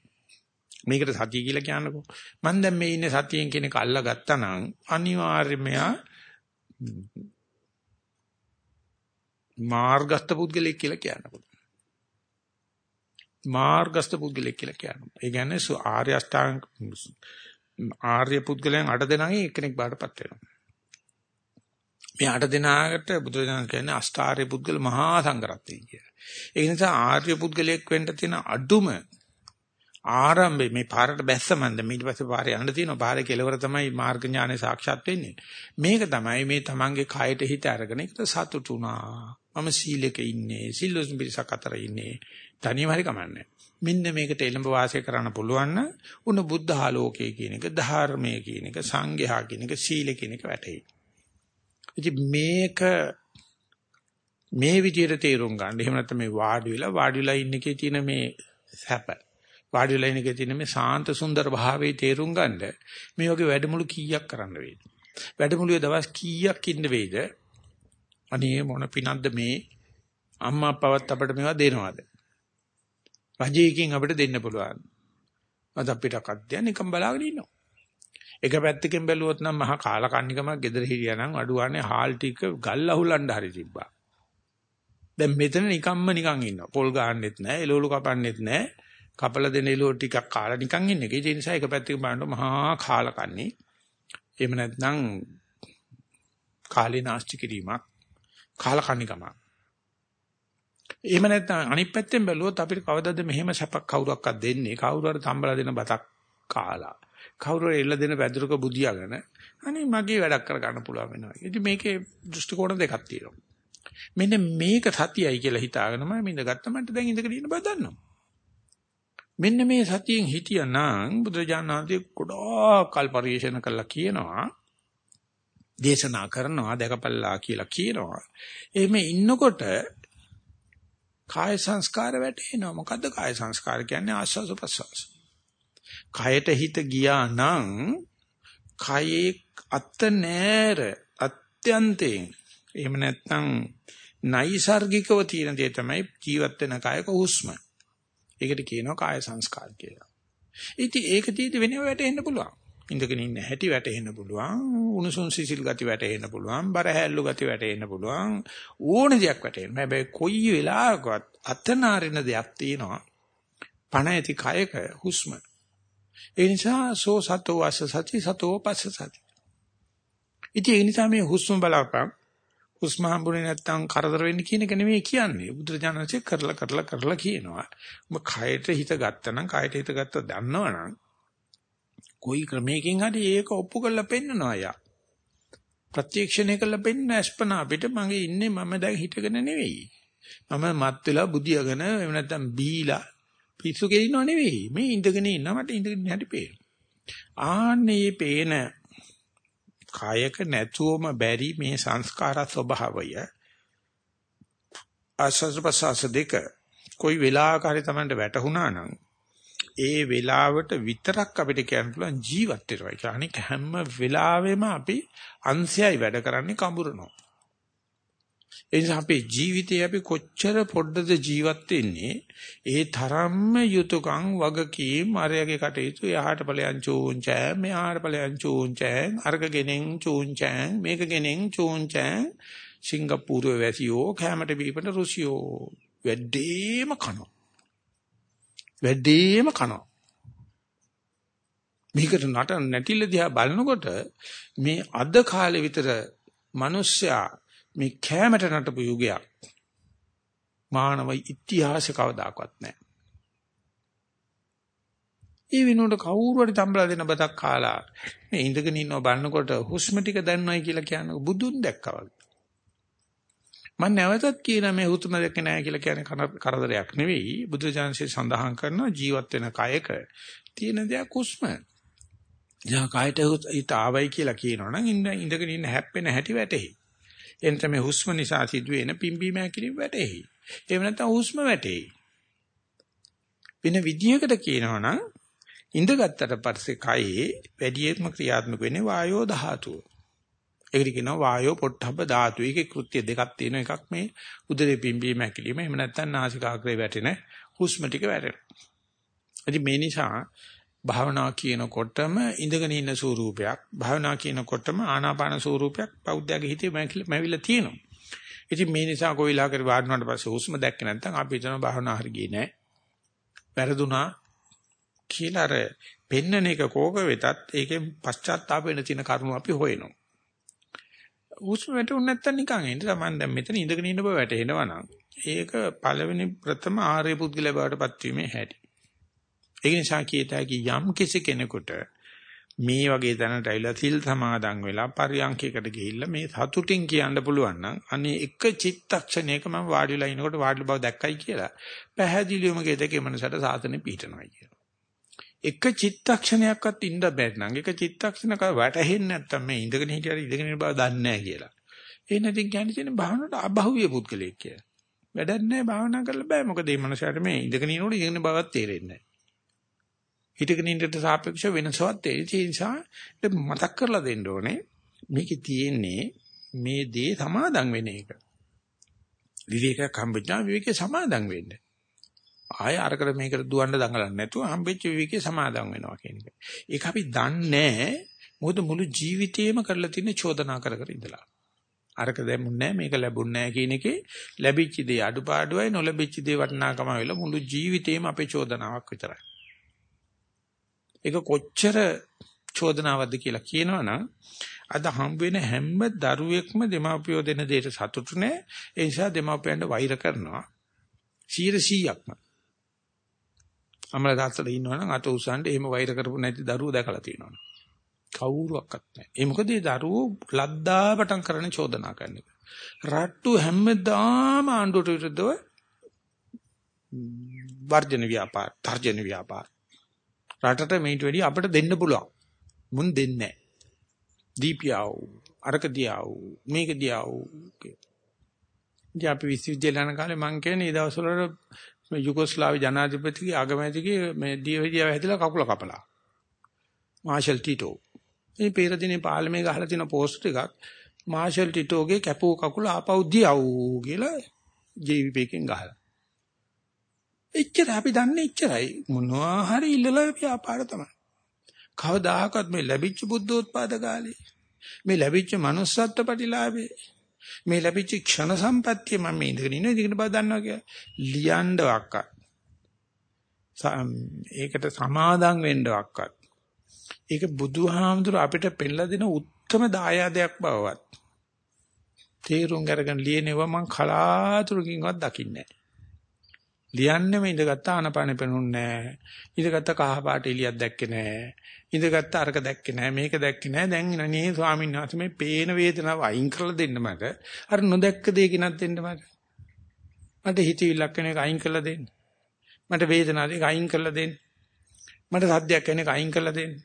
මේකට සතිය කියලා කියන්නකෝ. මම දැන් මේ ඉන්නේ සතියෙන් කියන එක අල්ලා ගත්තා නම් අනිවාර්යයෙන්ම මාර්ගස්ත පුද්ගලෙක් කියලා කියන්නකෝ. මාර්ගස්ත පුද්ගලෙක් කියලා කියනවා. ඒ කියන්නේ ආර්ය අෂ්ටාංග ආර්ය පුද්ගලයන් අට දෙනාගේ එක්කෙනෙක් බාටපත් වෙනවා. මේ අට දෙනාකට බුදුරජාණන් කියන්නේ අෂ්ටාර්ය පුද්ගල මහා සංඝරත්නය කියලා. ඒ නිසා ආර්ය පුද්ගලයෙක් වෙන්න තියෙන අඩුම ආරම්භයේ මේ පාරට බැස්සමන්ද? ඊට පස්සේ පාරේ යන්න තියෙනවා. පාරේ කෙලවර තමයි මාර්ග ඥානෙ සාක්ෂාත් වෙන්නේ. මේක තමයි මේ තමන්ගේ කයට හිත අරගෙන ඒක සතුටුනා මම සීලෙක ඉන්නේ සිල්ලුස් පිරිසක් අතර ඉන්නේ. තනියම හරි කමන්නේ. මෙන්න මේකට එළඹ වාසය කරන්න පුළුවන් නම් උන බුද්ධ ආලෝකයේ කියන එක ධර්මයේ කියන එක සංඝයා කියන එක සීල කියන එක වැටේ ඉතින් මේක මේ විදිහට තේරුම් ගන්න එහෙම නැත්නම් මේ වාඩි වෙලා වාඩි වෙලා ඉන්න එකේ තියෙන මේ සැප වාඩි වෙලා ඉන්න එකේ තියෙන මේ සාන්ත සුන්දර භාවයේ තේරුම් ගන්න මේ වගේ වැඩමුළු කීයක් කරන්න වේද? වැඩමුළුවේ දවස් කීයක් ඉන්න වේද? අනේ මොන පිනක්ද මේ අම්මා අප්පවත් අපිට මේවා දෙනවද? රජයකින් අපිට දෙන්න පුළුවන්. අද අපිට කද්දයන් නිකම් බලාගෙන ඉන්නවා. එක පැත්තකින් බැලුවොත් නම් මහා කාලකන්නිකමක් gedara හිරියා නම් අඩුවානේ හාල් ටික ගල් අහුලන්න හරි තිබ්බා. දැන් මෙතන නිකම්ම නිකන් ඉන්නවා. පොල් ගහන්නෙත් නැහැ, එළවලු කපන්නෙත් නැහැ. කපල දෙන එළුව ටිකක් කාලා නිකන් ඉන්නේ. ඒ නිසා එක පැත්තකින් බලනකොට මහා කාලා කන්නේ. එහෙම නැත්නම් කාලේ නාස්ති කිරීමක් කාලා කන්නේකම. එහෙම නැත්නම් අනිත් පැත්තෙන් බැලුවොත් අපිට කවදද මෙහෙම සැපක් කවුරක්වත් දෙන්නේ? කවුරු හරි තම්බලා දෙන බතක් කාලා. කවුරු හරි එල්ල දෙන වැදුරක බුදියාගෙන අනේ මගේ වැඩක් කරගන්න පුළුවන් වෙනවා. ඉතින් මේකේ දෘෂ්ටි කෝණ දෙකක් තියෙනවා. මෙන්න මේක සතියයි කියලා හිතාගෙන මම ඉඳගත්ත මන්ට දැන් ඉඳගෙන ඉන්න බව දන්නවා. මෙන්න මේ සතියෙන් හිටියානම් බුදුරජාණන් වහන්සේ ගොඩාක් කල් පරිශන කළා කියනවා දේශනා කරනවා දැකපල්ලා කියලා කියනවා එහෙම ඉන්නකොට කාය සංස්කාර වැටෙනවා මොකද්ද කාය සංස්කාර කියන්නේ ආස්වාස ප්‍රසවාස කයට හිත ගියා නම් කයේ අත් නෑර අත්‍යන්තයෙන් එහෙම නැත්නම් නයිසાર્ගිකව තියෙන දේ තමයි ජීවත් වෙන කායක හුස්ම ඒකට කියනවා කාය සංස්කාර කියලා. ඉතින් ඒක තීදි වෙනව වැටෙන්න පුළුවන්. ඉඳගෙන ඉන්න හැටි වැටෙන්න පුළුවන්. උණුසුම් සිසිල් ගති වැටෙන්න පුළුවන්. බර හැල්ලු ගති වැටෙන්න පුළුවන්. ඕන දෙයක් වැටෙන්න. හැබැයි කොයි වෙලාවකවත් අතනාරින දෙයක් තියෙනවා. පණ ඇති කයක හුස්ම. ඒ නිසා සෝ සතෝ වාස සති සතෝ පස්ස සති. ඉතින් ඒ නිසා මේ හුස්ම බලපං හුස්ම හම්බුනේ නැත්තම් කරදර වෙන්න කියන එක නෙමෙයි කියන්නේ. බුදුරජාණන්සේ කරලා කරලා කරලා කියනවා. ඔබ කයට හිත ගත්තනම් කයට හිත ගත්ත දන්නවනම් કોઈ ක්‍රමයකින් හරි ඒක ඔප්පු කරලා පෙන්නනවා යා. ප්‍රත්‍යක්ෂණය කරලා පෙන්න අස්පන අපිට මගේ ඉන්නේ මම දැන් හිතගෙන නෙවෙයි. මම මත් වෙලා බුදියාගෙන එහෙම නැත්තම් බීලා පිස්සු කෙලිනව නෙවෙයි. මේ ඉඳගෙන ඉන්නවා මට ඉඳගෙන හැටි පේනවා. ආන්නේ පේන කායක නැතුවම බැරි මේ සංස්කාර ස්වභාවය ආස්වාද ප්‍රසවාස දෙක કોઈ වෙලාවක හරි Tamanට වැටහුණා නම් ඒ වෙලාවට විතරක් අපිට කියන්න පුළුවන් ජීවත් වෙනවා කියලා. අනික හැම වෙලාවෙම අපි අංශයයි වැඩ කරන්නේ කඹරනවා. ඒ නිසා අපේ ජීවිතේ අපි කොච්චර පොඩ්ඩද ජීවත් වෙන්නේ ඒ තරම්ම යුතුයකම් වගකීම් අරයගේ කටයුතු එහාට ඵලයන් චූංචෑ මෙහාට ඵලයන් චූංචෑ අර්ග ගෙනෙන් චූංචෑ මේක ගෙනෙන් චූංචෑ සිංගප්පූරුවේ වැසියෝ කැමට බීපට රුසියෝ. වැඩිම කනවා. වැඩිම කනවා. මේකට නට නැටිල දිහා බලනකොට මේ අද කාලේ විතර මිනිස්සයා මේ කැමැට නටපු යුගයක් මානව ඉතිහාසෙ කවදාකවත් නැහැ. ඒ වෙනුවට කවුරු හරි තම්බලා දෙන බතක් කාලා මේ ඉඳගෙන ඉන්නව බලනකොට හුස්ම ටික දැන්නවයි කියලා කියන්නේ බුදුන් දැක්කා වගේ. මම නැවතත් කියන මේ හුස්ම දැක්කේ නැහැ කියලා කියන්නේ කරදරයක් නෙවෙයි. බුදුජානසී සඳහන් කරනවා ජීවත් වෙන කයක තියෙන දෙයක් හුස්ම. යා කයට හිත ආවයි කියලා කියනවනම් ඉඳගෙන ඉන්න හැප්පෙන හැටි වැටෙයි. එනත මේ හුස්ම නිසා සිදුවෙන පිම්බීම හැකිලිම වැටෙයි. එහෙම නැත්නම් හුස්ම වැටෙයි. වෙන විදියකට කියනවා නම් ඉඳගත්තට පස්සේ කයේ වැඩියෙන්ම ක්‍රියාත්මක වෙන්නේ වායෝ ධාතුව. ඒකට කියනවා වායෝ පොට්ටබ්බ ධාතු. ඒකේ කෘත්‍ය දෙකක් තියෙනවා. එකක් මේ උදරේ පිම්බීම හැකිලිම. එහෙම නැත්නම් නාසිකාග්‍රේ වැටෙන හුස්ම ටික වැටෙනවා. ඉතින් මේ නිසා භාවනා කියනකොටම ඉඳගෙන ඉන්න ස්වරූපයක් භාවනා කියනකොටම ආනාපාන ස්වරූපයක් බෞද්ධයාගේ හිතේ මැවිලා තියෙනවා. ඉතින් මේ නිසා කොයිලා කර වාඩුණාට පස්සේ හුස්ම දැක්කේ නැත්නම් අපි හිතන භාවනා හරි ගියේ නෑ. වැරදුනා කියලා අර පෙන්නන එක කෝක වෙතත් ඒකෙන් පශ්චාත්තාප වෙන තියෙන කරුණු අපි හොයනවා. හුස්ම වැටුනේ නැත්තම් නිකන් එන්න තමයි දැන් මෙතන ඉඳගෙන ඉන්න බව වැටෙනවා නම් ඒක පළවෙනි ප්‍රථම ආර්ය පුද්ගල බවට පත්වීමේ හැටි. ඒ නිසා කීයතයි යම් කිසි කෙනෙකුට මේ වගේ තැනට ඇවිල්ලා සිල් සමාදන් වෙලා පරියන්කයකට ගිහිල්ලා මේ සතුටින් කියන්න පුළුවන් නම් අනේ එක චිත්තක්ෂණයක මම වාඩි වෙලා ඉනකොට වාඩි බව දැක්කයි කියලා පැහැදිලිවම කියතකේ මනසට සාතනෙ පිහිටනවා කියලා. එක චිත්තක්ෂණයක්වත් ඉන්න බැරි නම් එක චිත්තක්ෂණක වැටහෙන්නේ නැත්තම් මේ ඉඳගෙන හිටියට ඉඳගෙන ඉන්න බව දන්නේ නැහැ කියලා. ඒ නැති කියන්නේ තියෙන භාවනාවට අභෞවිය පුද්ගලයෙක් කියලා. වැඩක් නැහැ භාවනා කරලා බෑ මොකද මේ මනසට මේ ඉඳගෙන ඉන්නකොට ඉඳගෙන බවක් තේරෙන්නේ නැහැ. හිටගෙන ඉන්නට සාපේක්ෂව වෙනසවත් ඒ නිසා මතක් කරලා දෙන්න ඕනේ මේකේ තියෙන්නේ මේ දේ සමාදන් වෙන එක. විවේකයක් හම්බෙච්චා විවේකේ සමාදන් වෙන්න. ආය අරකට මේකට දුවන්න දඟලන්නේ නැතුව හම්බෙච්ච විවේකේ සමාදන් වෙනවා කියන එක. ඒක අපි දන්නේ මොකද මුළු ජීවිතේම කරලා තියෙන චෝදනා කර කර ඉඳලා. අරක දැම්මුන්නේ නැහැ මේක ලැබුන්නේ නැහැ කියන එකේ ලැබිච්ච දේ අඩුපාඩුවයි නොලැබිච්ච දේ වටිනාකම වෙලා මුළු ජීවිතේම අපේ චෝදනාවක් විතරයි. ඒක කොච්චර චෝදනාවක්ද කියලා කියනවනම් අද හම් වෙන හැම දරුවෙක්ම දෙමාපියෝ දෙන දෙයට සතුටු නැහැ. ඒ නිසා දෙමාපියන්ට වෛර කරනවා. 100%ක්ම. අමල දාස්සලා ඉන්නවනම් අත උස්සන්න එහෙම වෛර කරපු නැති දරුවෝ දැකලා තියෙනවා. කවුරුවක්වත් නැහැ. ඒ මොකද ඒ දරුවෝ ලද්දාපටන් කරන චෝදනා කරන එක. රට්ටු හැමදාම ආණ්ඩුවට විරුද්ධව වර්ජන ව්‍යාපාර, තර්ජන ව්‍යාපාර රටට මේට වැඩි අපිට දෙන්න පුළුවන්. මුන් දෙන්නේ නැහැ. දීපියාව, අරක දියාව, මේක දියාව. ඉතින් අපි විශ්වවිද්‍යාල යන කාලේ මං කියන්නේ ඒ දවස්වල මේ යුගොස්ලාවි ජනාධිපතිගේ අගමැතිගේ මේ දියවිදියාව හැදලා කකුල කපලා. Marshal Tito. මේ පෙර දිනේ පාර්ලිමේ ගහලා තියෙන පෝස්ට් එකක් මාෂල් ටිටෝගේ කැපූ කකුල ආපහු දියව් කියලා ජීවිපේකෙන් ගහලා. එච්චර අපි දන්නේ එච්චරයි. මොනවා හරි ඉල්ලලා ව්‍යාපාර තමයි. කවදාහකත් මේ ලැබිච්ච බුද්ධෝත්පාද කාලේ මේ ලැබිච්ච manussත්ත්ව ප්‍රතිලාභේ මේ ලැබිච්ච ක්ෂණ සම්පත්තිය මම මේ ඉඳගෙන ඉන්නේ ඉඳගෙන බව දන්නවා කියලා ලියන්නවක්ක ඒකට සමාදම් වෙන්නවක්වත්. ඒක බුදුහාමුදුර අපිට පෙන්ලා දෙන උත්තරම දායාදයක් බවවත්. තේරුම් අරගෙන ලියනවා මං කලාතුරකින්වත් දකින්නේ නැහැ. ලියන්නෙම ඉඳගත්ත ආනපානෙ පෙනුන්නේ නැහැ. ඉඳගත්ත කහ පාට එළියක් දැක්කේ නැහැ. ඉඳගත්ත අරක දැක්කේ නැහැ. මේක දැක්කේ නැහැ. දැන් නේ ස්වාමීන් වහන්සේ මේ පේන වේදනාව අයින් කරලා දෙන්න මට. අර නොදැක්ක දේ කිනක් දෙන්න මට. මට හිතවිල්ලක් වෙන එක අයින් කරලා දෙන්න. මට වේදනාවක් දෙක අයින් කරලා දෙන්න. මට සද්දයක් වෙන එක අයින් කරලා දෙන්න.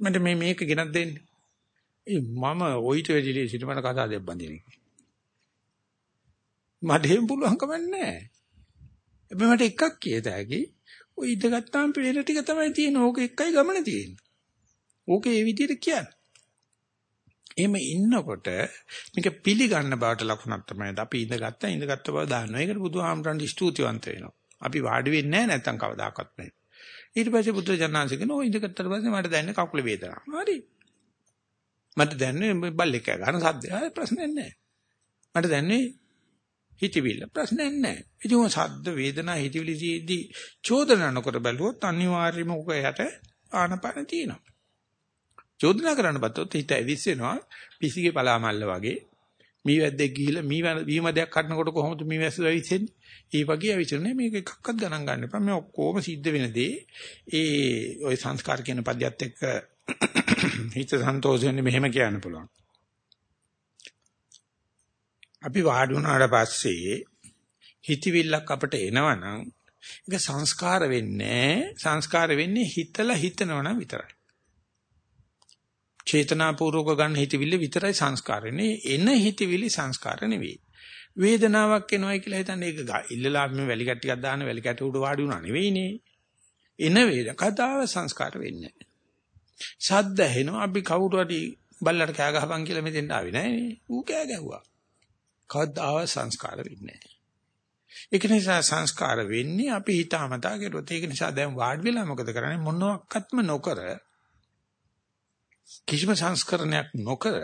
මට මේ මේක ගෙනත් දෙන්න. ඒ මම ඔయిత වෙදිලේ සිට මට කතා දෙයක් බඳින එක. මට එහෙම පුළුවන්කම නැහැ. හැබැයි මට එකක් කියත හැකි. ඔය ඉඳ ගත්තාම පේන ටික තමයි තියෙන්නේ. ඕක එකයි ගමන තියෙන්නේ. ඕක ඒ විදිහට කියන්නේ. එහෙම ඉන්නකොට මේක පිළිගන්න බවට ලකුණක් තමයි. අපි ඉඳගත්තා ඉඳගත්ත බව දානවා. ඒකට බුදුහාමරන් ස්තුතිවන්ත වෙනවා. අපි වාඩි වෙන්නේ නැහැ නැත්තම් කවදාකවත් නැහැ. ඊට පස්සේ බුද්ධ ජනනාංශ කියන ඔය ඉඳගත්තට පස්සේ මට දැනෙන්නේ කකුල වේදනාව. හරි. මට දැනෙන්නේ බල්ලෙක් ගන්න සද්දය. ප්‍රශ්නයක් නැහැ. මට දැනෙන්නේ හිතවිල්ල ප්‍රශ්නයක් නැහැ. ඉතින් ඔය සද්ද වේදනා හිතවිලි ජීදී චෝදනා නොකර බැලුවොත් අනිවාර්යයෙන්ම ඔක යට ආනපන තියෙනවා. චෝදනා කරන්න බත්තොත් හිත ඇවිස්සෙනවා පිසිගේ පලාමල්ල වගේ. මීවැද්දෙක් ගිහිල්ලා මී වීමදයක් කඩනකොට කොහොමද මීවැස්ස ඇවිස්සෙන්නේ? ඒ වගේ ඇවිස්සෙන්නේ මේක එකක්වත් ගණන් ගන්න එපා. මේ ඔක්කොම සිද්ධ වෙන දේ ඒ ওই සංස්කාර කියන පද්‍යත් එක්ක හිත සන්තෝෂ වෙන්නේ මෙහෙම කියන්න පුළුවන්. අපි වාඩි වුණාට පස්සේ හිතවිල්ලක් අපිට එනවනම් ඒක සංස්කාර වෙන්නේ සංස්කාර වෙන්නේ හිතලා හිතනවනම් විතරයි. චේතනාපූර්වක ගන්න හිතවිල්ල විතරයි සංස්කාර වෙන්නේ. එන හිතවිලි සංස්කාර නෙවෙයි. වේදනාවක් එනවයි කියලා හිතන්නේ ඒක ඉල්ලලා අපි වැලි කැට ටිකක් දාන්න වැලි කැට උඩ වාඩි වුණා නෙවෙයිනේ. එන වේද කතාව සංස්කාර වෙන්නේ නැහැ. සද්ද ඇහෙනවා අපි කවුරු හරි බල්ලට කෑ ගහපන් කියලා මෙතෙන් ආවේ නැහැ නේ. ඌ කෑ ගැහුවා. කවදාව සංස්කාර වෙන්නේ නැහැ. ඒක නිසා සංස්කාර වෙන්නේ අපි හිතාමතා කරුවොත්. ඒක නිසා දැන් වාඩි වෙලා මොකද කරන්නේ මොනවාක්වත්ම නොකර කිසිම සංස්කරණයක් නොකර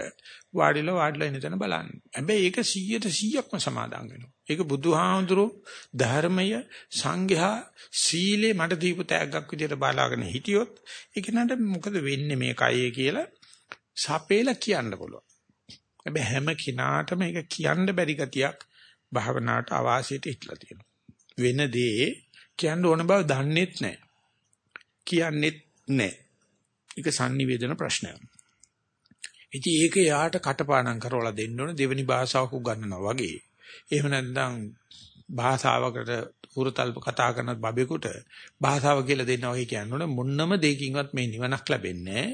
වාඩිලා වාඩිලා ඉන්න තැන බලන්න. හැබැයි ඒක 100ට 100ක්ම සමාදන් වෙනවා. ඒක බුදුහාමුදුරු ධර්මය සංඝයා සීලේ මට දීපු තෑග්ගක් විදියට බලාගෙන හිටියොත් ඒක නට මොකද වෙන්නේ මේ කයේ කියලා සපේලා කියන්න පුළුවන්. හැබැයි හැම කිනාටම ඒක කියන්න බැරි ගතියක් භාවනාවට අවාසියට ඉట్లా තියෙනවා. වෙන දේ කියන්න ඕන බව දන්නෙත් නැහැ. කියන්නෙත් නැහැ. ඒක sannivedana ප්‍රශ්නයක්. ඉතින් ඒක යාට කටපාඩම් කරවලා දෙන්න ඕන දෙවෙනි භාෂාවක උගන්වනවා වගේ. එහෙම නැත්නම් භාෂාවකට හුරතල් කතා කරන බබෙකුට භාෂාව කියලා දෙන්න වගේ කියන්නේ මොන්නම දෙයකින්වත් මේ නිවනක් ලැබෙන්නේ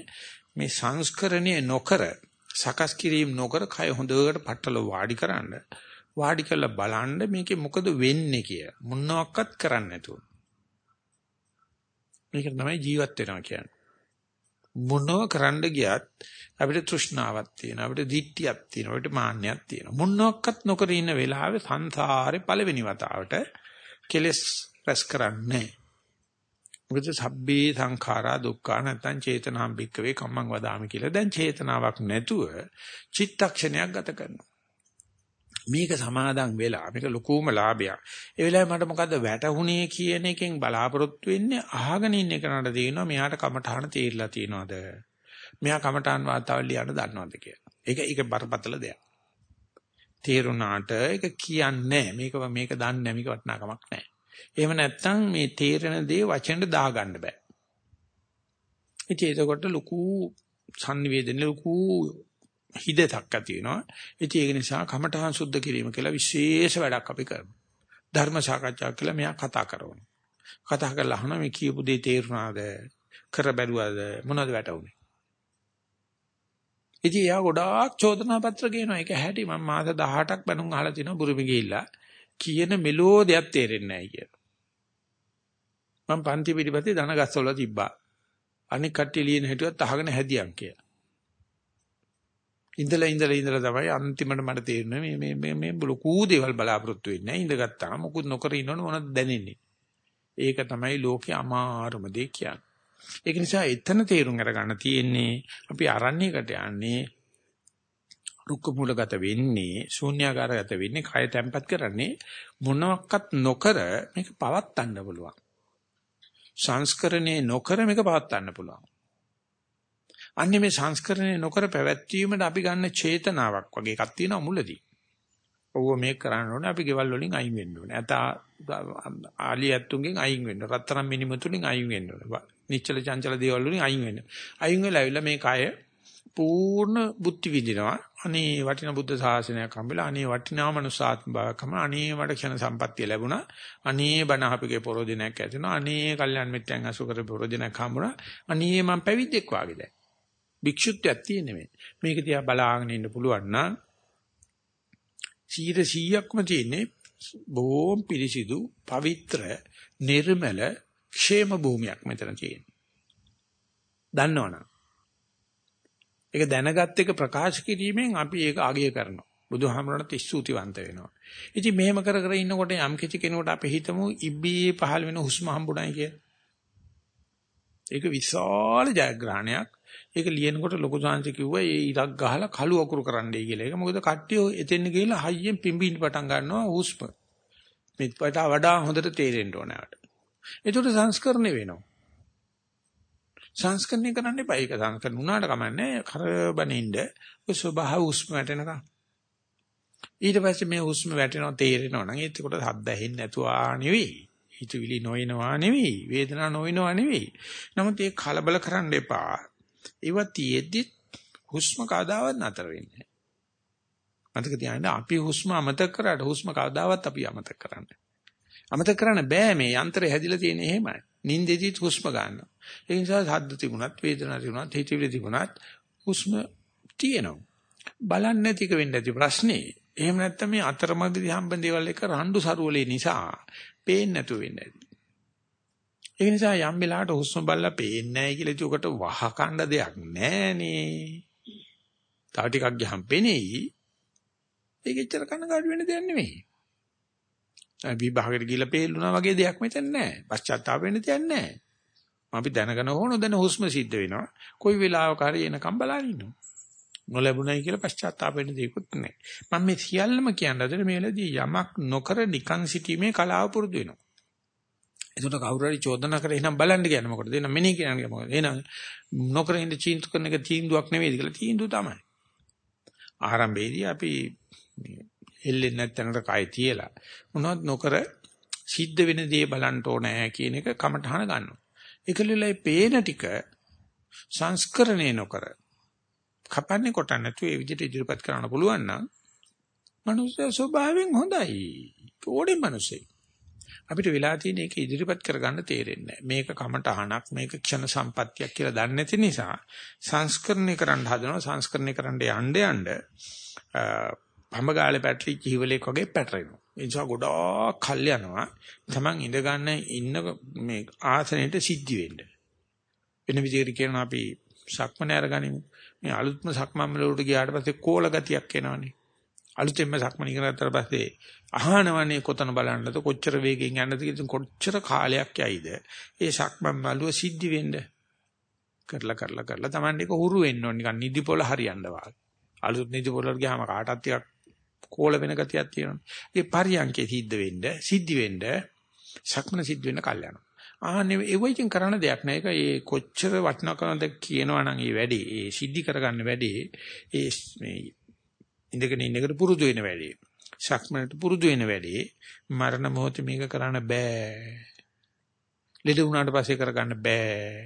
මේ සංස්කරණය නොකර සකස් කිරීම නොකර කය හොඳට පట్టල වාඩි කරන්න වාඩි කරලා බලන්න මේකේ මොකද වෙන්නේ කිය මොනවත් කරන්නේ නැතුව. මේක තමයි ජීවත් වෙනවා කියන්නේ. මොනව කරන්න ගියත් අපිට තෘෂ්ණාවක් තියෙනවා අපිට දිට්ඨියක් තියෙනවා අපිට මාන්නයක් තියෙනවා. මොනවත් නොකර ඉන්න වෙලාවේ සංසාරේ පළවෙනි වතාවට කෙලස් රැස් කරන්නේ මොකද සබ්බේ සංඛාරා දුක්ඛා නැත්නම් චේතනාම් බික්කවේ කම්මං වදාමි කියලා දැන් චේතනාවක් නැතුව චිත්තක්ෂණයක් ගත කරනවා මේක සමාදන් වෙලා මේක ලොකුම ලාභයක්. ඒ වෙලාවේ මට මොකද්ද වැටහුණේ කියන එකෙන් බලාපොරොත්තු වෙන්නේ අහගෙන ඉන්න එකනට තියෙනවා මෙයාට කමඨාන තීරලා තියනවාද? මෙයා කමඨාන් වාතාවල ලියන්න දන්නවද කියලා. ඒක ඒක බරපතල දෙයක්. තේරුණාට ඒක කියන්නේ මේක මේක දන්නේ මේක වටිනාකමක් නැහැ. එහෙම නැත්නම් මේ තේරෙන දේ වචෙන්ට දාගන්න බෑ. ඉතින් ඒකට ලොකු sannivedana ලොකු හිදතක් ඇති වෙනවා. ඉතින් ඒක නිසා කමඨහං සුද්ධ කිරීම කියලා විශේෂ වැඩක් අපි කරනවා. ධර්ම සාකච්ඡා කළා මෙයා කතා කරනවා. කතා කරලා අහනවා මේ කියපු දේ තේරුණාද? කර බැලුවද? මොනවද වැටුනේ? ඉතින් යා ගොඩාක් චෝදනා පත්‍ර ගේනවා. ඒක හැටි මම මාස 18ක් බණුන් අහලා තිනවා බුරුමි ගිහිල්ලා කියන මෙලෝදියක් තේරෙන්නේ නැහැ කියලා. මම පන්ති පිටිපස්සේ දන ගස්වල තිබ්බා. අනික කට්ටිය ලියන හැටිවත් අහගෙන හැදියන් කියලා. ඉඳලා ඉඳලා ඉඳලා තමයි අන්තිමට මට තේරෙන්නේ මේ මේ මේ මේ ලොකු දේවල් බලාපොරොත්තු වෙන්නේ නැහැ. ඉඳගත්තාම මොකුත් නොකර ඉන්නවනේ මොනවද දැනෙන්නේ. ඒක තමයි ලෝකේ අමාරුම දේ කියන්නේ. ඒක නිසා එතන තේරුම් අරගන්න තියෙන්නේ අපි අරණ්‍යයකට යන්නේ රුක්ක මූලගත වෙන්නේ ශූන්‍යාකාරගත වෙන්නේ කය තැම්පත් කරන්නේ මොනවත් නොකර මේක පවත්තන්න පුළුවන්. සංස්කරණේ නොකර මේක පවත්තන්න පුළුවන්. අන්නේ මේ සංස්කරණය නොකර පැවැත්වීමට අපි ගන්න චේතනාවක් වගේ එකක් තියෙනවා මුලදී. ඔව්ව මේක කරන්න ඕනේ අපි ගෙවල් වලින් අයින් වෙන්න ඕනේ. අතා ආලියත්තුන්ගෙන් අයින් වෙන්න. රත්තරන් මිනිමුතුලින් අයින් වෙන්න ඕනේ. නිශ්චල චංචල දේවල් වලින් අයින් වෙන්න. අයින් වෙලා ඇවිල්ලා මේ කය පූර්ණ බුද්ධි විදිනවා. අනේ වටිනා බුද්ධ ශාසනයක් හම්බෙලා අනේ වටිනා මනුසාත්ම භාවයක් හම්බ අනේ මට ක්ෂණ සම්පත්තිය ලැබුණා. අනේ බණ අපගේ පොරොදිනක් ඇතිවෙනවා. අනේ කල්යන් මිත්‍යන් අසු කර පොරොදිනක් හම්බුණා. අනේ මම පැවිද්දෙක් වාගේ දැන්. භික්ෂුත්වයක් තියෙන්නේ මේ. මේක දිහා බලාගෙන ඉන්න පුළුවන් නම් 100%ක්ම තියෙන්නේ බොහොම පිරිසිදු, පවිත්‍ර, නිර්මල, ക്ഷേම භූමියක් මෙතන තියෙන්නේ. දන්නවනම්. ඒක දැනගත් එක ප්‍රකාශ කිරීමෙන් අපි ඒක අගය කරනවා. බුදුහාමරණත් ස්තුතිවන්ත වෙනවා. ඉතින් මෙහෙම කර කර ඉන්නකොට යම් කිසි කෙනෙකුට අපි හිතමු ඉබ්බේ පහළ වෙන හුස්ම හම්බුණයි කියලා. ඒක විශාල ජයග්‍රහණයක්. ඒක ලියනකොට ලොකු සාංශ කිව්වා ඒ ඉරක් ගහලා කළු අකුරු කරන්නයි කියලා. ඒක මොකද කට්ටිය එතෙන් ගිහලා හයියෙන් පිම්බින්න පටන් ගන්නවා හුස්ම. මෙත් වඩා වඩා හොඳට තේරෙන්න ඕන යාට. ඒකට සංස්කරණය වෙනවා. සංස්කරණය කරන්න එපා. ඒක සංස්කරණ උනාට කමන්නේ කරබනින්ද ඔය ස්වභාව හුස්ම වැටෙනකම්. ඊට පස්සේ මේ හුස්ම වැටෙනවා තේරෙනවා නම් ඒකට හද්ද ඇහෙන්නේ නැතුව ආ නෙවෙයි. හිතවිලි නොයනවා නෙවෙයි. වේදනාව නොයනවා නෙවෙයි. නමුත් ඒක කලබල කරන්න එපා. ඒවා තියෙද්දි හුස්ම කවදාවත් නතර වෙන්නේ නැහැ. මතක තියාගන්න අපි හුස්ම අමතක කරාට හුස්ම කවදාවත් අපි අමතක කරන්නේ අමතක කරන්න බෑ මේ යන්ත්‍රය හැදිලා තියෙන්නේ එහෙමයි. නින්දෙදිත් හුස්ම ගන්නවා. ඒ නිසා සද්ද තිබුණත් වේදනා තිබුණත් හිතවිලි තිබුණත් හුස්ම තියෙනවා. බලන්නේ නැතික වෙන්න ඇති ප්‍රශ්නේ. එහෙම නැත්නම් මේ අතරමඟදී හම්බෙන දේවල් එක රණ්ඩු සරුවලේ නිසා පේන්නේ නැතුව වෙන්න ඇති. ඒ නිසා යම් වෙලාවට හුස්ම බලලා පේන්නේ නැහැ කියලා ඉතින් උකට වහකණ්ඩ දෙයක් නැහනේ. තව ටිකක් ගියම් පෙනෙයි. ඒක එච්චර කනගාටු වෙන්න දෙයක් නෙමෙයි. විභාගෙට ගිහලා පෙළුණා වගේ දෙයක් මෙතන නැහැ. පශ්චාත්තාප වෙන්න දෙයක් නැහැ. අපි දැනගෙන හෝ නොදැන හුස්ම සිද්ධ වෙනවා. කොයි වෙලාවක හරි එනකම් බලන් ඉන්නවා. නොලැබුණයි කියලා පශ්චාත්තාප වෙන්න දෙයක්වත් නැහැ. මම මේ සියල්ලම කියන්න හදන්නේ මේලදී යමක් නොකර නිකන් සිටීමේ කලාව පුරුදු වෙනවා. ඒකට කවුරු හරි චෝදනා කරේ එහෙනම් බලන්න කියන්නේ මොකටද? එහෙනම් මෙනේ කියන්නේ මොකද? එහෙනම් නොකර ඉඳ චීන්තු කරන එක තීන්දුවක් නෙවෙයිද කියලා තීන්දුව තමයි. ආරම්භයේදී අපි එල්ලෙන්නේ නැත්නම්ට කය තියලා මොනවත් නොකර සිද්ධ වෙන දේ බලන්න ඕනේ කියන එක කමටහන ගන්නවා. ඒකලෙලයි පේන ටික සංස්කරණය නොකර කපන්නේ කොටන්නේ නැතුව ඒ විදිහට ඉදිරිපත් කරන්න පුළුවන් නම් මනුස්ස ස්වභාවයෙන් හොඳයි. ඕනේ මිනිස්සේ. අපිට වෙලා තියෙන එක ඉදිරිපත් කරගන්න තේරෙන්නේ මේක කමටහනක් මේක ක්ෂණ සම්පත්තියක් කියලා දන්නේ නැති නිසා සංස්කරණය කරන්න හදනවා සංස්කරණය කරන්න යන්න යන්න පඹගාලේ පැටලි කිහිවලෙක් වගේ පැටරෙනවා. ඒ නිසා ගොඩාක් කල් යනවා. Taman ඉඳ ගන්න ඉන්න මේ ආසනෙට සිද්ධ වෙන්න. වෙන විදිහට කියනවා අපි සක්මන අරගනිමු. මේ අලුත්ම සක්මන් වලට ගියාට පස්සේ කෝල ගතියක් එනවනේ. අලුතෙන්ම සක්මන් ඉගෙනගත්තට පස්සේ අහනවනේ කොතන බලන්නද කොච්චර වේගෙන් යන්නද කියලා කොච්චර කාලයක් යයිද ඒ සක්මන් බලුව සිද්ධ වෙන්න කරලා කරලා කරලා Taman එක හුරු වෙන්න ඕන නිකන් නිදි පොළ හරියන්න වාගේ අලුත් නිදි පොළට ගියාම කාටත් ටිකක් කෝල වෙන ගතියක් තියෙනවා ඒ පරියන්කේ සිද්ධ වෙන්න සිද්ධ වෙන්න සක්මන සිද්ධ වෙන්න කල් යනවා ආන්නේ ඒවයිකින් කරන්න දෙයක් නෑ ඒක ඒ කොච්චර වටිනකමද කියනවා නම් ඒ වැඩේ ඒ සිද්ධි කරගන්න වැඩේ ඒ මේ ඉඳගෙන ඉන්න එකට පුරුදු වෙන වැඩේ ශක්මනට පුරුදු වෙන වැඩේ මරණ මොහොතේ මේක කරන්න බෑ. ලෙඩ වුණාට පස්සේ කරගන්න බෑ.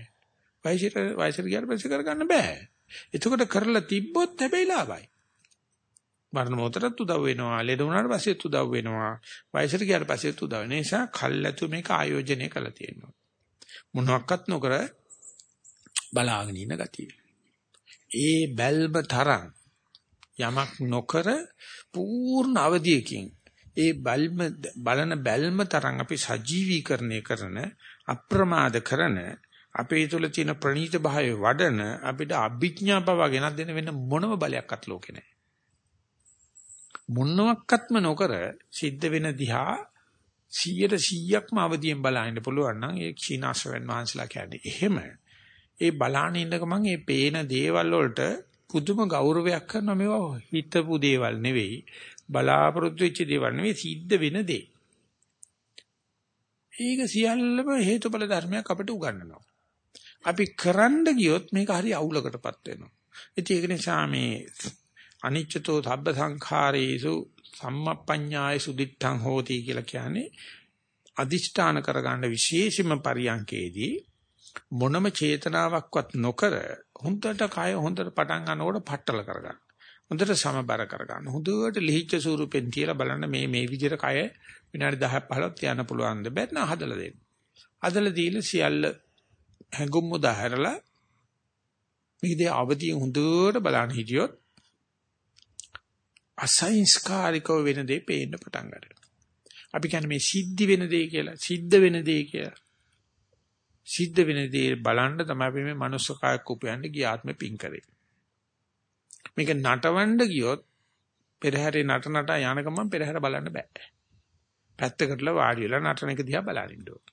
වයසට වයසට ගියාට පස්සේ කරගන්න බෑ. එතකොට කරලා තිබ්බොත් හැබැයි ලාභයි. මරණ මොහොතට උදව් වෙනවා. ලෙඩ වුණාට පස්සෙත් උදව් වෙනවා. වයසට ගියාට පස්සෙත් උදව් වෙන නිසා කල්ැතු මේක ආයෝජනය කළා තියෙනවා. මොනවත් නොකර බලාගෙන ඉන්න ගතිය. ඒ බැල්ම තරම් යමක් නොකර පූර්ණ අවධියකින් ඒ බල්ම බලන බැල්ම තරම් අපි සජීවීකරණය කරන අප්‍රමාද කරන අපේ තුල තියෙන ප්‍රණීත භාවය වඩන අපිට අභිඥා බව ගෙනත් දෙන වෙන මොනම බලයක්වත් ලෝකේ නැහැ. මොනවත්ක්ත්ම නොකර සිද්ධ වෙන දිහා 100ට 100ක්ම අවදියෙන් බලන්න පුළුවන් නම් ඒ ක්ෂීනාශ්‍රවෙන් වහන්සලා කියන්නේ. එහෙම ඒ බලාන ඉන්නක මම මේ පේන දේවල් වලට පුදුම ගෞරවයක් කරනවා මේවා හිතපු දේවල් නෙවෙයි බලාපොරොත්තු වෙච්ච දේවල් නෙවෙයි සිද්ධ වෙන දේ. ඒක සියල්ලම හේතුඵල ධර්මයක් අපිට උගන්වනවා. අපි කරන්න ගියොත් මේක හරි අවුලකටපත් වෙනවා. ඉතින් ඒක නිසා මේ අනිච්චතෝ සබ්බ සංඛාරේසු සම්මප්පඤ්ඤාය සුදිත්තං හෝති කියලා කියන්නේ අදිෂ්ඨාන කරගන්න විශේෂම පරියන්කේදී මොනම චේතනාවක්වත් නොකර හොඳට කය හොඳට පටන් ගන්නකොට පట్టල කරගන්න. හොඳට සමබර කරගන්න. හොඳට ලිහිච්ච ස්වරූපෙන් තියලා බලන්න මේ මේ විදිහට කය විනාඩි 10ක් 15ක් යන්න පුළුවන්ද බැත්නම් හදලා දෙන්න. හදලා දීලා සියල්ල හැඟුම් උදාහැරලා මේකේ අවදිය හොඳට බලන්න හිටියොත් අසංස්කාරිකව වෙන දේ පේන්න පටන් ගන්නවා. අපි කියන්නේ මේ සිද්ධි වෙන දේ කියලා, සිද්ධ වෙන දේ කියලා. සිද්ධ වෙන දේ බලන්න තමයි අපි මේ මනුස්ස කායක් උපයන්න ගිය ආත්මෙ පිං කරේ. මේක නටවන්න ගියොත් පෙරහැරේ නට නට යන ගමන් පෙරහැර බලන්න බෑ. පැත්තකටලා වාඩි වෙලා නටන එක දිහා බලනින්න ඕන.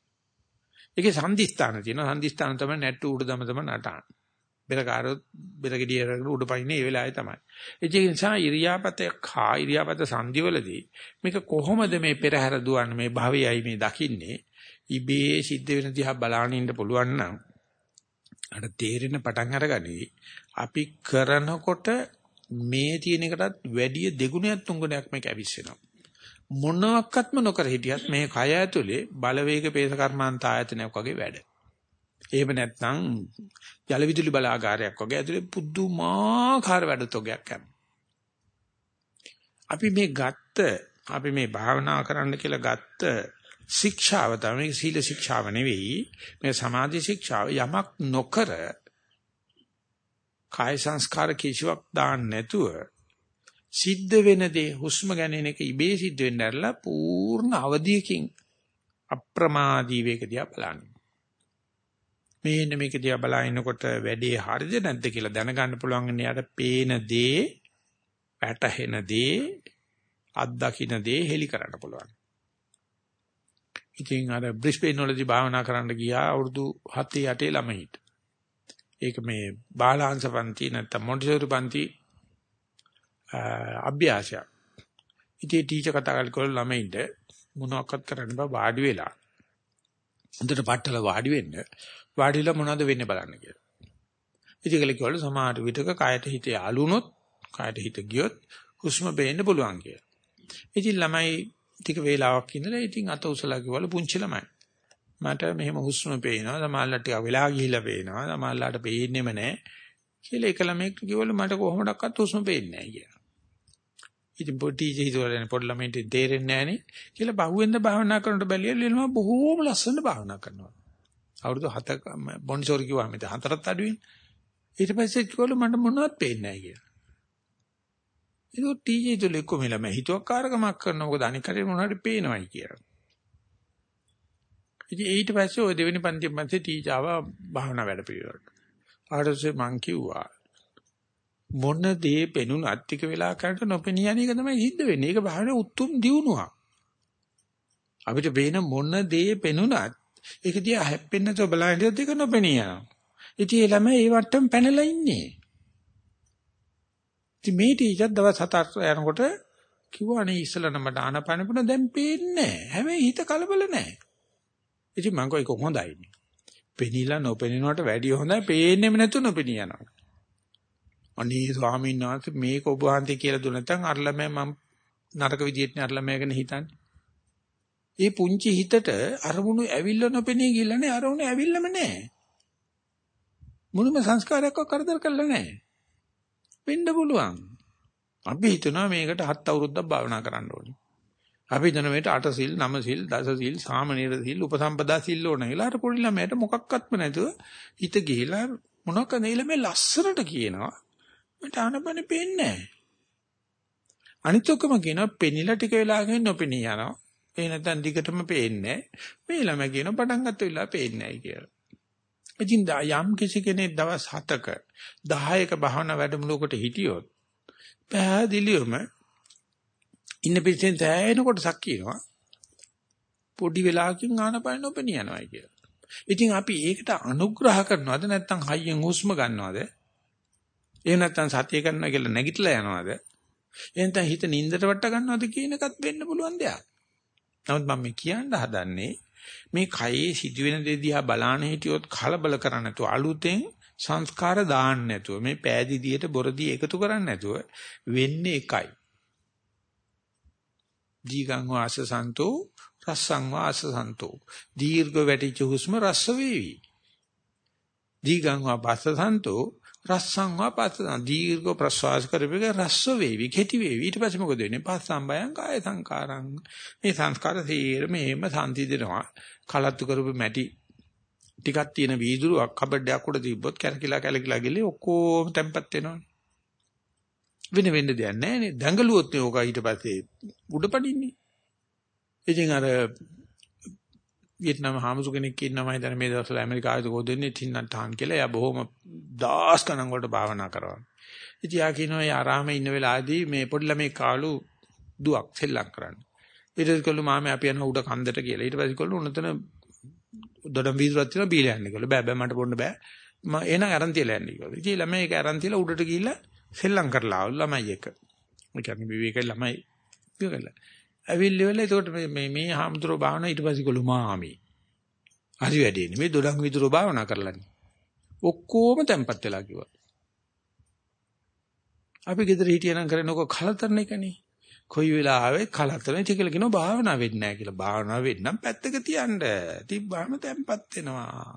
ඒකේ සම්දිස්ථාන තියෙනවා. සම්දිස්ථාන තමයි නැට්ටු උඩ දම තම නටන. බෙරකාරොත් බෙරගෙඩියකට උඩ පයින්නේ ඒ වෙලාවේ තමයි. ඒ නිසා ඉරියාපතේ කා ඉරියාපත සංදිවලදී මේක කොහොමද මේ පෙරහැර දුවන්නේ මේ භවයයි මේ දකින්නේ ඉබේ සිද්ධ වෙන දිහා බලාගෙන ඉන්න පුළුවන් නම් අර තේරෙන පටන් අරගනි අපි කරනකොට මේ තියෙන එකටත් වැඩිය දෙගුණයක් තුන්ගුණයක් මේක ඇවිස්සෙනවා මොනවත්ක්ත්ම නොකර හිටියත් මේ කය ඇතුලේ බලවේග පේස කර්මාන්ත ආයතනයක් වගේ වැඩ. එහෙම නැත්නම් ජල විදුලි බලාගාරයක් වගේ ඇතුලේ පුදුමාකාර වැඩ තොගයක් කරනවා. අපි මේ ගත්ත අපි මේ භාවනා කරන්න කියලා ගත්ත ශික්ෂාව තමයි සීල ශික්ෂාව නෙවෙයි මේ සමාධි ශික්ෂාව යමක් නොකර කාය සංස්කාර කිසිවක් දාන්න නැතුව සිද්ධ වෙන දේ හුස්ම ගැනීම එක ඉබේ සිද්ධ වෙන්න ඇරලා පූර්ණ අවධියකින් අප්‍රමාදී වේග දිහා බලන්න. මේන්න මේක දිහා බලනකොට වැඩේ හරිද නැද්ද කියලා දැනගන්න පුළුවන් ඉන්නේ පේන දේ, වැටහෙන දේ, අත්දකින්න දේ හෙලි කරන්න පුළුවන්. ඉතින් අර බ්‍රිස්බේන් වලදී භාවනා කරන්න ගියා අවුරුදු 7 8 ළමයිට. ඒක මේ බාලාංශ පන්ති නැත්නම් මොන්ටිසෝරි පන්ති අභ්‍යාසයක්. ඉතින් ටීචර් කතා කරලා ළමයින්ට මොනවක්වත් කරන්න බෑ වාඩි වෙලා. හොඳට පట్టල වාඩි වෙන්න. වාඩිලා මොනවද වෙන්නේ බලන්න කියලා. ඉතින් ඒකල කිව්වලු සමහර විටක කායට හිත යාලුනොත් කායට හිත ගියොත් හුස්ම බේන්න පුළුවන් කියලා. ඉතින් ළමයි ටික වේලාවක් ඉඳලා ඉතින් අත උසලා කිව්වලු පුංචි ළමයි. මට මෙහෙම හුස්ම පේනවා. සමහරවිට ටික වෙලා ගිහිල්ලා පේනවා. සමහරවිට පේන්නේම නැහැ. කියලා එක ළමෙක් කිව්වලු මට කොහොමඩක්වත් හුස්ම පේන්නේ නැහැ කියලා. ඉතින් පොඩි ජීවිතවලනේ පොඩි ළමයින්ට තේරෙන්නේ නැහනේ කියලා බහුවෙන්ද භාවනා කරනකොට බැලියලු බොහෝම ලස්සන භාවනා කරනවා. අවුරුදු 7ක බොන්සෝරි කිව්වම ඉතින් හතරත් අඩුවෙන්. ඊට පස්සේ කිව්වලු මට මොනවත් පේන්නේ නැහැ කියලා. ඒක ටීජේ තුල එක්ක මෙලම හිතුවක්කාරකමක් කරනවා මොකද අනික කටේ මොනවද පේනවයි කියලා. ඉතින් ඊට පස්සේ ওই දෙවෙනි පන්තියෙන් පස්සේ ටීචාව භාවනා වැඩ පිළිවෙලට. ආටසේ මං කිව්වා මොන දේ පෙනුනත් ටික වෙලා කරට නොපෙනිය යන එක තමයි සිද්ධ වෙන්නේ. ඒක භාවනාවේ උතුම් දියුණුවක්. අපිට වෙන මොන දේ පෙනුනත් ඒක දිහා හැප්පෙන්න නැතුව බලන ඉඳලා දෙක නොපෙනිය යනවා. ඉතින් ඒ ළමයි ඒ වට්ටම පැනලා ඉන්නේ. ඉතින් මේ ටීචර් දවස් හතක් යනකොට කිව්වා අනේ ඉස්සලා නම් මට ආනපන පුන දැන් පේන්නේ නැහැ. හැබැයි හිත කලබල නැහැ. ඉතින් මං කෝ ඒක හොඳයි. පෙනිලා නොපෙනෙනවට වැඩිය හොඳයි පේන්නේම නැතුව නොපෙනිය යනවා. අනේ ස්වාමීන් වහන්සේ මේක ඔබ වහන්සේ කියලා දුන්න නැත්නම් අර ළමයා මම නරක විදියට නේ අර ළමයා ගැන හිතන්නේ. ඒ පුංචි හිතට අරමුණු ඇවිල්ල නොපෙනී ගිල්ලනේ අරමුණු ඇවිල්ලම නැහැ. මුළුම සංස්කාරයක් කරදර කළා නැහැ. වෙන්න පුළුවන්. අපි හිතනවා මේකට හත් අවුරුද්දක් භාවනා කරන්න ඕනේ. අපි හිතන මේකට අට සිල්, නව සිල්, දස සිල්, සාමනීර සිල්, උපසම්පදා සිල් ඕන කියලා අර පොඩි ළමයට මොකක්වත්ම නැතුව හිත ගිහිලා මොනක නෙල මේ ලස්සනට කියනවා. මට ආනපන පේන්නේ නැහැ. අනිත් ඔක්කොම කියනවා පෙනිලා ටික වෙලාවකින් නොපෙනී යනවා. ඒ නැත්නම් දිගටම පේන්නේ මේ ළමයි කියන පටන් ගත්ත වෙලාව පේන්නේ නැහැ කියලා. ඉතින් යම් කිසි කෙනෙක් දවස් 7ක 10ක භාවනා වැඩමුළුවකට හිටියොත් පැහැදිලිවම ඉන්න පිටින් තෑයෙන කොටසක් කියනවා පොඩි වෙලාවකින් ආනපන නොපෙනී යනවා කියලා. ඉතින් අපි ඒකට අනුග්‍රහ කරනවද නැත්නම් හයියෙන් හුස්ම ගන්නවද? එහෙම නැත්නම් සතිය කරනවා කියලා නැගිටලා යනවද? එහෙනම් හිත නින්දට වට ගන්නවද කියන එකත් වෙන්න පුළුවන් දෙයක්. නමුත් මම මේ කියන්න හදන්නේ මේ කයේ සිදුවෙන දේ දිහා බලාන හිටියොත් කලබල කරන්නේ නැතුව අලුතෙන් සංස්කාර දාන්න නැතුව මේ පෑදීදියට බොරදී එකතු කරන්නේ නැතුව වෙන්නේ එකයි. දීගං වාස සන්තෝ රස්සං වාස සන්තෝ දීර්ඝ වැටිච්ච හුස්ම රස්ස වේවි. දීගං වා බස්ස සන්තෝ රස්සං වාපස්සං දීර්ඝ ප්‍රශ්වාස කරපෙක රස්ස වේවි කෙටි වේවි. ඊට පස්සේ මොකද වෙන්නේ? පස්සම් බයං කාය සංකාරං මේ සංස්කාර තීර මේම සම්ති දෙනවා. කලත්තු කරපු මැටි ටිකක් තියෙන වීදුරුවක් කබඩයක් උඩ තිබ්බොත් කැරකිලා කැලකිලා ගිහලා ඔක්කොම තැම්පත් වෙනවා වෙන වෙන්න දෙයක් නැහැ නේ. දඟලුවොත් නේ ඕක ඊට පස්සේ උඩ පදින්නේ ඉතින් අර වියට්නාම හාමුදුර කෙනෙක් ඉන්නවා මම හිතන්නේ මේ දවස්වල ඇමරිකාවේ කොහොද දෙන්නේ තින්නටාන් කියලා. එයා බොහොම දාස් ගණන් වලට භාවනා කරනවා. ඉතින් යා කියනවා යා ආරාමේ ඉන්න වෙලාවේදී මේ පොඩි ළමයි කාලු දුවක් සෙල්ලම් කරන්න. ඊට පස්සේ කළු මාමේ අපි යනවා උඩ කන්දට කියලා. ඊට පස්සේ කළු උනතන දොඩම් වීදුරක් තියෙනවා බීලා යන්න කියලා. බෑ බෑ මට බොන්න බෑ. මම එනං අරන් තියලා යන්න කිව්වා. ඉතින් ළමයි ඒක අරන් තියලා උඩට ගිහිල්ලා සෙල්ලම් කරලා ආවලු ළමයි එක. ඒ කියන්නේ විවේක ළමයි විවේකලා. ඇවිල්ලි වෙලා එතකොට මේ මේ මේ හාමුදුරුවෝ භාවනා ඊට පස්සේ කොළු මාමි. හරි වැඩේ නෙමෙයි දොඩම් විදුරෝ භාවනා කරලානේ. ඔක්කොම තැම්පත් වෙලා කිව්වා. අපි ගෙදර හිටියනම් කරනකො කලතරන එකනේ. කොයි වෙලාවෙ කලතරන ඉති කියලා කියනවා භාවනා වෙන්නේ නැහැ කියලා. භාවනා වෙන්නම් පැත්තක තියන්න. තිබ්බාම තැම්පත් වෙනවා.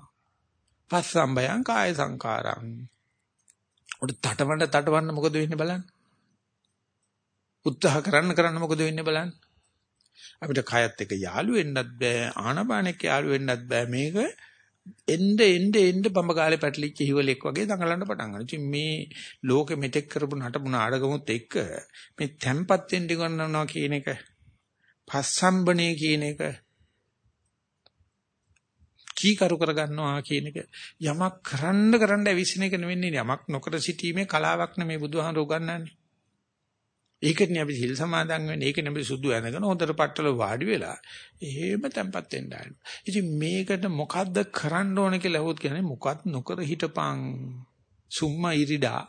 පස්සම්බයං කාය සංකාරං. උඩ තටවන්න තටවන්න මොකද වෙන්නේ බලන්න. උත්සාහ කරන්න කරන්න මොකද වෙන්නේ බලන්න. අපිට කයත් එක්ක යාළු වෙන්නත් බෑ ආනපානෙක් යාළු වෙන්නත් බෑ මේක එnde එnde එnde බඹගාලේ පැටලිච්ච හිවලෙක් වගේ දඟලන්න පටන් ගන්නවා. ඉතින් මේ ලෝකෙ මෙතෙක් කරපු නටපුන ආඩගමුත් එක්ක මේ තැම්පත් වෙන්න ගන්නවා කියන එක පස්සම්බනේ කියන එක කීකරු කර ගන්නවා කියන එක යමක් කරන්න කරන්න ඇවිසින එක නෙවෙන්නේ යමක් නොකර සිටීමේ කලාවක් නෙමේ බුදුහාමුදුරුවෝ ගන්නන්නේ. ඒකනේ අපි සිල් සමාදන් වෙන්නේ. ඒකනේ අපි සුදු ඇඳගෙන හොඳට පట్టල වාඩි වෙලා එහෙම තැම්පත් වෙන්න ආනවා. ඉතින් මේකට මොකද්ද කරන්න ඕන කියලා හොත් කියන්නේ මොකත් නොකර හිටපන්. සුම්මා ඉරිඩා.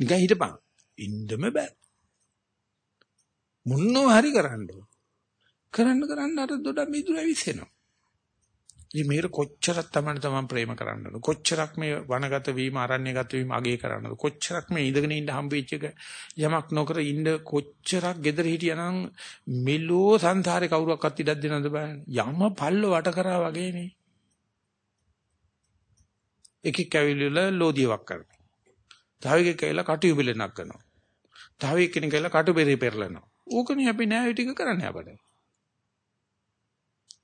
නිකන් හිටපන්. ඉන්නම බෑ. මොනව හරි කරන්න කරන්න කරන්න අර දොඩ මිදුර ඇවිස්සෙනවා. ඉතින් මේකට කොච්චරක් තමයි තමන් ප්‍රේම කරන්නද කොච්චරක් මේ වනගත වීම අරණ්‍යගත වීම අගේ කරන්නද කොච්චරක් මේ ඉඳගෙන ඉන්න හම්බෙච්ච එක යමක් නොකර ඉන්න කොච්චරක් gedara හිටියනම් මෙලෝ සංසාරේ කවුරක්වත් ඉඩක් දෙනවද බලන්න යම පල්ල වට කරා වගේනේ. එකෙක් ඇවිල්ලා ලෝදියක් කරනවා. තව එකෙක් ඇවිල්ලා කටුබෙලනක් කරනවා. තව එක්කෙනෙක් ඇවිල්ලා කටුබෙරේ පෙරලනවා. ඕකනේ අපි නෑ ටික කරන්නේ අපිට.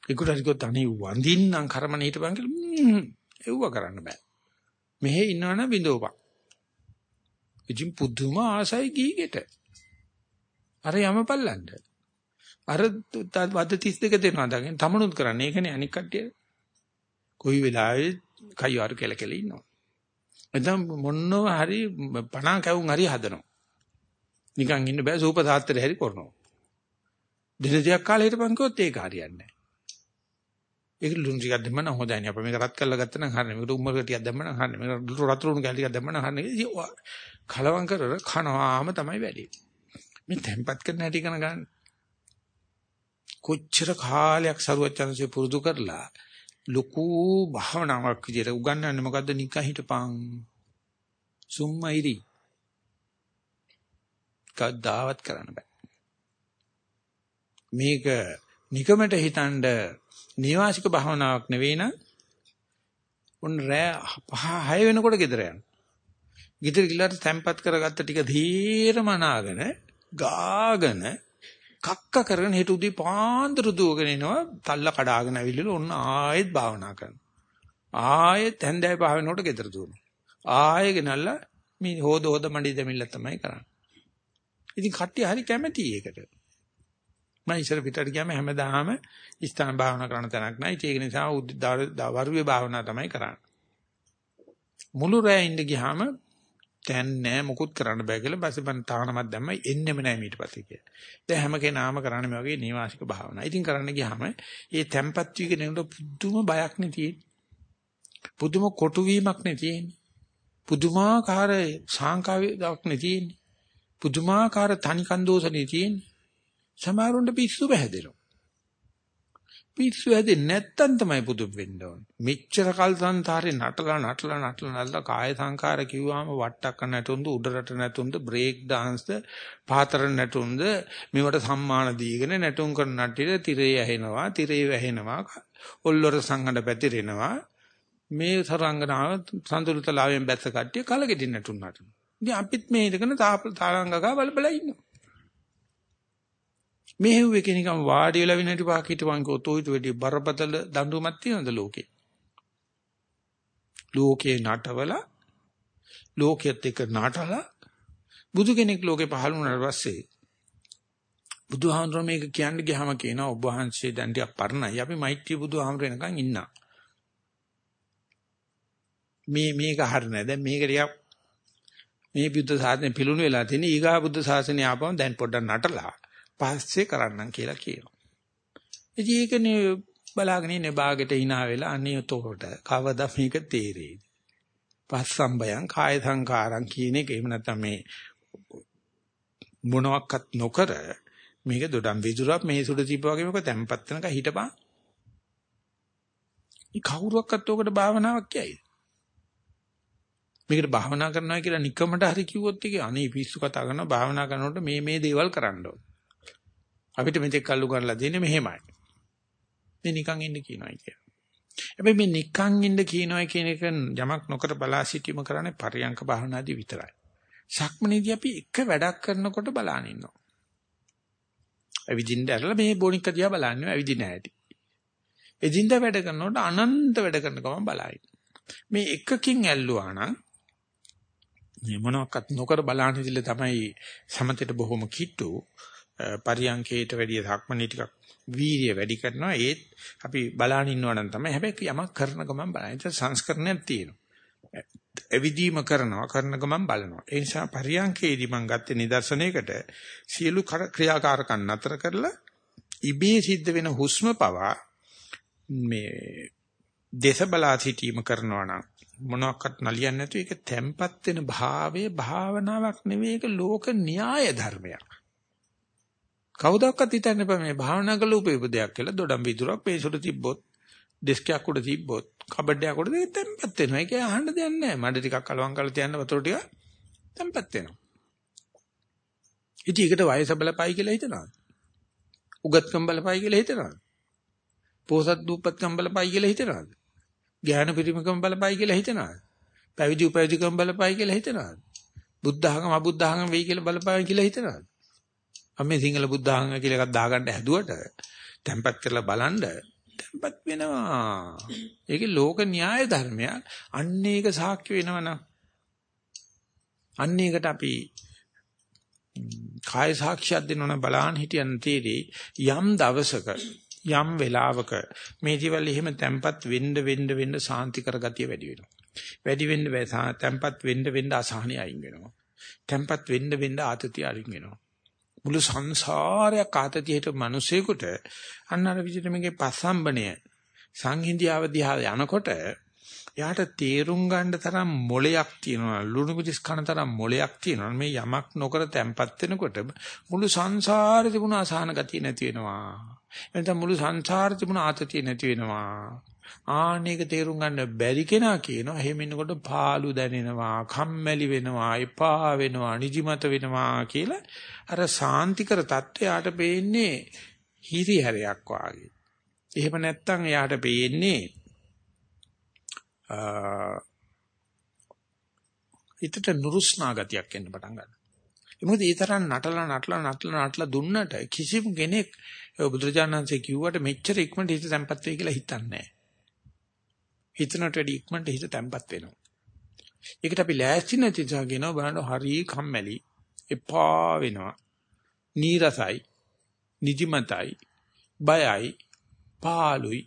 ඒකට හරිකොත් අනේ වඳින්නම් කර්මන හිටපන් කියලා එව්ව කරන්න බෑ. මෙහෙ ඉන්නවනම් බින්දෝපන්. ඉතින් පුදුම ආසයි ගීගෙට. අර යමපල්ලන්ට. අර වද 32 දෙනවා දගෙන තමනුත් කරන්නේ. ඒකනේ අනික් කට්ටිය. කොයි වෙලාවෙ කයිවාරු කෙල කෙල ඉන්නවා. එතන මොන්නව හරි පණ කැවුම් හරි හදනවා. නිකන් ඉන්න බෑ සූප සාත්‍රය හරි කරනවා. දින දෙකක් කාලේ හිටපන් කිව්වොත් ඒක හරියන්නේ නැහැ. ඒක ලුණු ටිකක් දැම්ම නම් හොඳයි නේ. අප මේක රත් කරලා ගත්තා නම් හරිනේ. මේකට උම්මර ටිකක් දැම්ම නම් හරිනේ. මේක රත් ලුණු කැලි ටිකක් දැම්ම නම් හරිනේ. කලවම් කරර කනවාම තමයි වැඩි. මේ tempat කරන හැටි කන ගන්න. කොච්චර කාලයක් සරුවචනසේ පුරුදු කරලා ලොකු භාවනාවක් විදියට උගන්වන්නේ මොකද්ද නිකන් හිටපන්. සුම්මයිරි. කවදාවත් කරන්න බෑ. මේක නිකමට හිතනද නේවාසික භාවනාවක් නෙවෙයි නම් උන් රෑ 6 වෙනකොට ගෙදර යනවා. ගෙදර ගිහලා තැම්පත් කරගත්ත ටික ධීරම නාගෙන ගාගෙන කක්ක කරගෙන හිට උදේ පාන්දර දුවගෙන එනවා තල්ල කඩාගෙන ඇවිල්ලා ඔන්න ආයෙත් භාවනා කරනවා. ආයෙත් හැන්දෑව භාවනකොට ගෙදර දුවනවා. ආයෙ ගෙනල්ලා මේ හොද හොද මඩි දෙමිල්ල තමයි කරන්නේ. ඉතින් කට්ටිය හරි කැමැති ඒකට. මම ඉස්සර පිටට ගියාම හැමදාම ස්ථාන භාවනා කරන තැනක් නැහැ. ඒක නිසා වරුවේ භාවනා තමයි කරන්නේ. මුළු රැය ඉඳ ගියාම දැන් නෑ මුකුත් කරන්න බෑ කියලා බස් බන් තානමක් දැම්ම එන්නෙම නෑ ඊට පස්සේ කියලා. දැන් හැම කෙනාම කරන්නේ මේ වගේ නේවාසික භාවනා. ඉතින් කරන්න ගියාම මේ තැම්පත් වීගෙන නේද පුදුම බයක් නේ තියෙන්නේ. පුදුම කොටු වීමක් නේ තියෙන්නේ. පුදුමාකාර සාංකාවක් නේ තියෙන්නේ. පුදුමාකාර තනිකන් දෝෂනේ තියෙන්නේ. සමහරුන්ට පිස්සු බහැදෙනවා. පිස්සු හැදෙන්නේ නැත්තම් තමයි පුදු වෙන්න ඕනේ. මෙච්චර කල් සංසාරේ නටලා නටලා නටලා නටලා කාය සංකාර කිව්වම වට්ටක්ක නැටුන්ද උඩරට නැටුන්ද බ්‍රේක් dance ද පාතර නැටුන්ද මේවට සම්මාන දීගෙන නැටුම් කරන නටිර තිරේ ඇහෙනවා තිරේ වැහෙනවා ඔල්ලොර සංහඬ පැතිරෙනවා මේ තරංගනාව සඳුරුතලාවෙන් බැස්ස කට්ටිය කලගෙඩි නැටුම් නටනවා. ඉතින් අපිත් මේ ඉඳගෙන තාලංගගා බල බල ඉන්නවා. මේ හෙව්වේ කෙනිකම් වාඩි වෙලා විනාඩි 5ක් හිටපන් කිව්වොත් ඔයිට වැඩි බරපතල දඬුවමක් තියනද ලෝකේ? ලෝකේ නටවල ලෝකයේත් එක්ක නටලා බුදු කෙනෙක් ලෝකේ පහළ වුණාට පස්සේ බුදුහාමුදුරුවෝ මේක කියන්න ගියාම කියනවා ඔබ වහන්සේ දැන් ටිකක් පරණයි. අපි මෛත්‍රී බුදුහාමුදුරුවෝ එනකන් ඉන්නා. මේ මේක හරිනේ. දැන් මේක ටිකක් මේ බුද්ධ ශාසනය පිළුණු වෙලා තියෙන ඊගා බුද්ධ ශාසනය ආපම දැන් පොඩ්ඩක් නටලා පස්සේ කරන්නම් කියලා කියනවා. ඉතින් ඒකනේ බලාගෙන ඉන්නේ ਬਾගෙට hina වෙලා අනේ තෝරට කවදා මේක තේරෙයිද? පස්සම්බයං කාය සංකාරං කියන එක එහෙම නැත්නම් මේ මොනවත් නොකර මේක දොඩම් විදුරක් මේ සුඩ තිබ්බ වගේ මේක තැම්පත් වෙනක හිටපන්. මේ කවුරුවක්වත් ඔකට භාවනාවක් කියයිද? මේකට භාවනා කරනවා කියලා නිකමට හරි කිව්වොත් ඒක අනේ පිස්සු කතා කරනවා භාවනා කරනකොට මේ මේ දේවල් කරන්න ඕන. අපිට මෙතෙක් කල්ලු කරලා දෙන්නේ මෙහෙමයි. මේ නිකන් ඉන්න කියනවා කියලා. හැබැයි මේ නිකන් ඉන්න කියනවා කියන එක යමක් නොකර බලා සිටීම කරන්නේ පරියංක භාවනාදී විතරයි. සක්මනේදී අපි එක වැඩක් කරනකොට බලාන ඉන්නවා. ඇවිදින්න ඇරලා මේ බොනික්ක දිහා බලන්නේ ඇවිදින්න ඇති. එදින්ද වැඩ කරනකොට අනන්ත වැඩ කරන ගමන් බලයි. මේ එකකින් ඇල්ලුවා නම් මේ මොනවාක්වත් නොකර බලාන ඉඳිල්ල තමයි සමතේට බොහොම කිට්ටු පරියංකේට වැඩිය සක්මණේ ටිකක් වීර්ය වැඩි කරනවා ඒත් අපි බලාන ඉන්නවා නම් තමයි හැබැයි යමක් කරන ගමන් බලන්න. ඒක සංස්කරණයක් තියෙනවා. එවිදීම කරනවා කරන ගමන් බලනවා. ඒ නිසා පරියන්කේදී මම ගත්තේ නිදර්ශනයකට සියලු ක්‍රියාකාරකම් නතර කරලා ඉබේ සිද්ධ වෙන හුස්ම පවා මේ දේශ බලා සිටීම කරනවා නම් මොනවාක්වත් නලියන්නේ නැතු ඒක තැම්පත් වෙන භාවයේ භාවනාවක් නෙවෙයි ඒක ලෝක න්‍යාය ධර්මයක්. කවුදක්වත් හිතන්න එපා මේ භාවනා කළ උපයප දෙයක් කියලා දොඩම් විදුරක් පේසුට තිබ්බොත් ඩෙස්කයක් උඩ තිබ්බොත් කබඩයක් උඩ දෙක තැම්පත් වෙනවා. ඒක අහන්න දෙයක් නැහැ. මඩ ටිකක් අලවම් කරලා තියන්න වතුර ටික තැම්පත් වෙනවා. ඉතින් ඒකට වයස බලපයි කියලා හිතනවා. උගත්කම් බලපයි කියලා හිතනවා. පෝසත් දූපත්කම් බලපයි කියලා හිතනවා. ඥාන පරිමකම් බලපයි කියලා හිතනවා. පැවිදි උපවිදිකම් බලපයි කියලා හිතනවා. බුද්ධ ආගම අබුද්ධ ආගම වෙයි කියලා බලපයි කියලා හිතනවා. අපි සිංහල බුද්ධ ආගම කියලා එකක් දාගන්න හැදුවට tempat කරලා බලන්න tempat වෙනවා. ඒකේ ලෝක න්‍යාය ධර්මයක්. අන්න ඒක සාක්ෂි වෙනවනම් අන්න ඒකට අපි කාය සාක්ෂියක් දෙනවනම් බලන්න හිටියන් තීරේ යම් දවසක යම් වෙලාවක මේ ජීවල එහෙම තැම්පත් වෙන්න වෙන්න වෙන්න සාන්ති කරගතිය වැඩි වෙනවා. වැඩි වෙන්න තැම්පත් වෙන්න වෙන්න අසහනිය අයින් වෙනවා. තැම්පත් වෙන්න වෙන්න ආතතිය අයින් වෙනවා. මුළු සංසාරයක් ආතතියට මිනිසෙකුට අන්න අර විදිහට මේකේ පස්සම්බණය සංහිඳියාව දිහා යනකොට එයාට තේරුම් ගන්න තරම් මොලයක් තියෙනවා ලුණු මිදිස් කන තරම් මොලයක් තියෙනවා. මේ යමක් නොකර තැම්පත් වෙනකොට මුළු සංසාරේ තිබුණ අසහන ගතිය නැති වෙනවා. එතන මුළු සංසාරේ තිබුණ ආතතිය නැති වෙනවා. ආනේක තේරුම් ගන්න බැරි කෙනා කියනවා එහෙම ඉන්නකොට පාළු දැනෙනවා කම්මැලි වෙනවා එපා වෙනවා නිදිමත වෙනවා කියලා අර සාන්තිකර தත්වයට පේන්නේ හිරිහැරයක් වාගේ එහෙම නැත්නම් එයාට පේන්නේ හිතට නුරුස්නා ගතියක් එන්න පටන් ගන්නවා. ඒ මොකද ඒ තරම් නටලා නටලා නටලා නටලා දුන්නට කිසිම කෙනෙක් බුදුරජාණන්සේ කිව්වට මෙච්චර ඉක්මනට හිත තැම්පත් වෙයි කියලා හිතන්නේ නැහැ. හිතනට වැඩි ඉක්මනට හිත තැම්පත් වෙනවා. ඒකට අපි ලෑස්ති නැති නිසා කියනවා බලන්න හරි කම්මැලි, එපා වෙනවා, නීරසයි, නිදිමතයි, බයයි, පාළුයි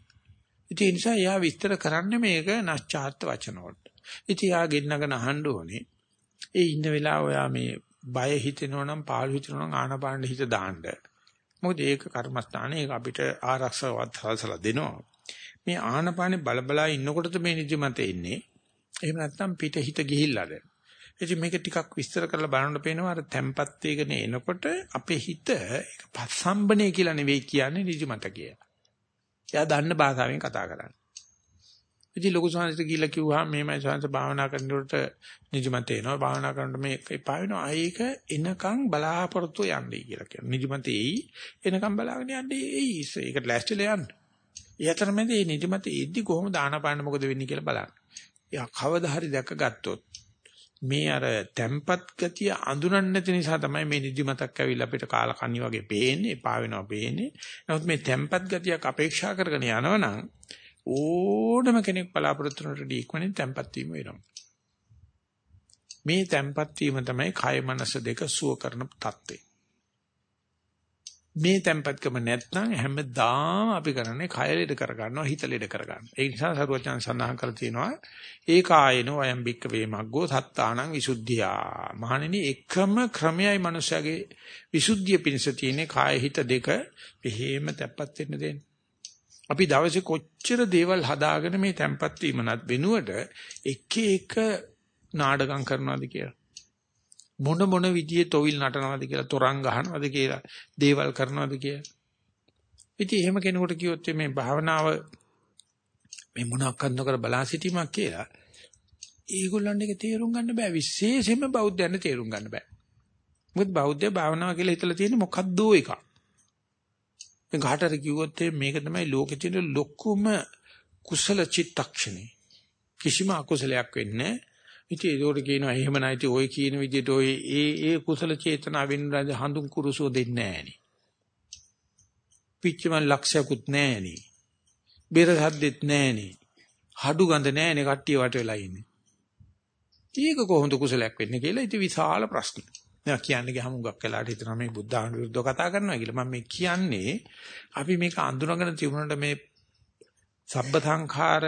ඉතින් ඒ නිසා එයා විස්තර කරන්නේ මේක නැස්චාර්ත් වචන වලට. ඉතින් එයා ගෙන්නගෙන අහන්න ඕනේ. ඒ ඉන්න වෙලාව ඔයා මේ බය හිතෙනවා නම් පාළු හිතෙනවා නම් ආනපාන හිත දාන්න. මොකද ඒක කර්මස්ථානේ ඒක අපිට ආරක්ෂාවත් සලසලා දෙනවා. මේ ආනපානේ බලබලා ඉන්නකොටද මේ නිදිමත එන්නේ. එහෙම නැත්නම් පිට හිත ගිහිල්ලාද? ඉතින් මේක ටිකක් විස්තර කරලා බලන්න පේනවා අර tempat වේගනේ එනකොට අපේ හිත ඒක පස්සම්බනේ කියලා නෙවෙයි කියන්නේ නිදිමත කියලා. එයා දන්න භාෂාවෙන් කතා කරන්නේ. ඉතින් ලොකු සංහසිත කියලා කිව්වහම මේමයි සංහස භාවනා කරනකොට නිදිමත එනවා. භාවනා කරනකොට මේ එපා වෙනවා. ඒක එනකන් බලාපොරොත්තු යන්නේ කියලා කියනවා. නිදිමත එයි එනකන් බලාගෙන යන්නේ එයි. ඒකට ලෑස්තිලා යන්න. ඊතරමෙද මේ නිදිමත එද්දි කොහොමද ආනපාන මොකද වෙන්නේ කියලා බලන්න. එයා කවදා හරි දැකගත්තොත් මේ අර tempat ගතිය අඳුරන්නේ නැති නිසා තමයි මේ නිදිමතක් ඇවිල්ලා අපිට කාලකන්ණි වගේ පේන්නේ, පා වෙනවා පේන්නේ. නමුත් මේ tempat ගතියක් අපේක්ෂා කරගෙන යනවනම් ඕනම කෙනෙක් බලාපොරොත්තු වෙනට ඉක්මනින් tempat වීම වෙනවා. මේ tempat වීම තමයි කය මනස දෙක සුව කරන தත්ත්වය. මේ tempatකම නැත්නම් හැමදාම අපි කරන්නේ කය ලෙඩ කර ගන්නවා හිත ලෙඩ කර ගන්නවා. ඒ නිසා සරුවචන සඳහන් කරලා තියෙනවා ඒ කායනෝ අයම් බික්ක වේමග්ගෝ සත්තානං විසුද්ධියා. මහණෙනි එකම ක්‍රමයයි මනුෂයාගේ විසුද්ධිය පිණිස තියෙන්නේ කාය හිත දෙක එහෙම තැප්පත් වෙන්න දෙන්න. අපි දවසේ කොච්චර දේවල් හදාගෙන මේ තැම්පත් වීමනත් වෙනුවට එක එක නාඩගම් කරනවාද කියලා. මොන මොන විදිහේ තොවිල් නටනවද කියලා තොරන් ගහනවද කියලා දේවල් කරනවද කියලා. ඉතින් එහෙම කෙනෙකුට කිව්වොත් මේ භාවනාව මේ මොනක්වත් නොකර බලා සිටීමක් කියලා ඒගොල්ලන්ට ඒක තේරුම් ගන්න බෑ විශේෂයෙන්ම බෞද්ධයන්ට තේරුම් ගන්න බෑ. මොකද බෞද්ධය භාවනාව කියලා හිතලා තියෙන්නේ මොකද්ද එකක්. මේ කාටර කිව්වොත් මේක තමයි ලෝකෙ තියෙන ලොකුම කුසල චිත්තක්ෂණේ. කිසිම අකුසලයක් වෙන්නේ ඉතින් ඒකට කියනවා එහෙම නැති ඔය කියන විදිහට ඔය ඒ ඒ කුසල චේතනා වෙනුරද හඳුන් කුරුසෝ දෙන්නේ නැහෙනි. පිච්චම ලක්ෂයකුත් නැහෙනි. බෙර සද්දෙත් නැහෙනි. හඩු ගඳ නැහෙනි කට්ටිය වට වෙලා ඉන්නේ. ඒක කොහොමද කුසලයක් වෙන්නේ කියලා ඉතින් විශාල ප්‍රශ්න. මම කියන්නේ ගහමු ගක් කළාට හිතනවා මේ බුද්ධ ආනුරුද්ධව කතා කරනවා කියලා. මම මේ කියන්නේ අපි මේක අඳුනගෙන තිබුණාට මේ සබ්බ සංඛාර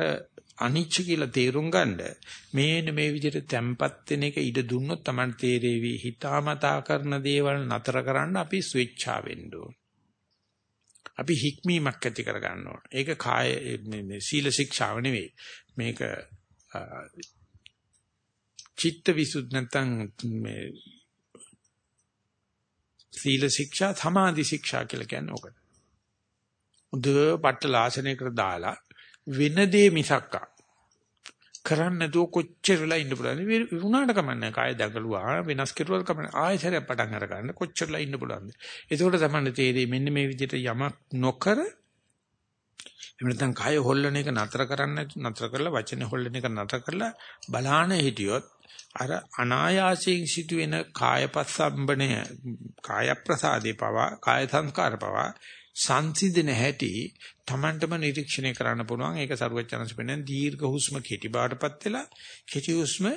අනිච්ච කියලා තේරුම් ගන්න මේන මේ විදිහට තැම්පත් වෙන එක ඉඩ දුන්නොත් Taman තේරෙවි හිතාමතා කරන දේවල් නතර කරන්න අපි ස්විච්චා වෙන්න ඕන. අපි හික්මීමක් ඇති කර ගන්න ඕන. ඒක කාය මේ සීල ශික්ෂාව නෙවෙයි. මේක චිත්ත විසුද්ධ නැත්නම් මේ සීල ශික්ෂා සමාධි ශික්ෂා කියලා කියන්නේ ඕකට. උද පට්ටල ආසනයකට දාලා වෙන දේ මිසක්කා. කරන්න නැතුව කොච්චර වෙලා ඉන්න පුළුවන්ද? වුණාට කමන්නේ කාය දඟලුවා වෙනස් කෙරුවල් කමන්නේ ආයෙසරයක් පටන් අර ගන්න කොච්චරලා ඉන්න පුළුවන්ද? එතකොට තමයි තේරෙන්නේ මෙන්න මේ විදිහට යමක් නොකර එහෙම නැත්නම් කාය හොල්ලන එක නතර කරන්න නතර කරලා වචනේ හොල්ලන එක නතර කරලා බලාන හිටියොත් අර අනායාසයෙන් සිදුවෙන කායපස්සම්බණය කාය ප්‍රසාදේ පවා කාය සංස්කාර පවා සංසිඳන හැටි Tamanටම නිරීක්ෂණය කරන්න පුළුවන්. ඒක සරුවචනස් වෙන දීර්ඝ හුස්ම කෙටි බාටපත් වෙලා කෙටි හුස්ම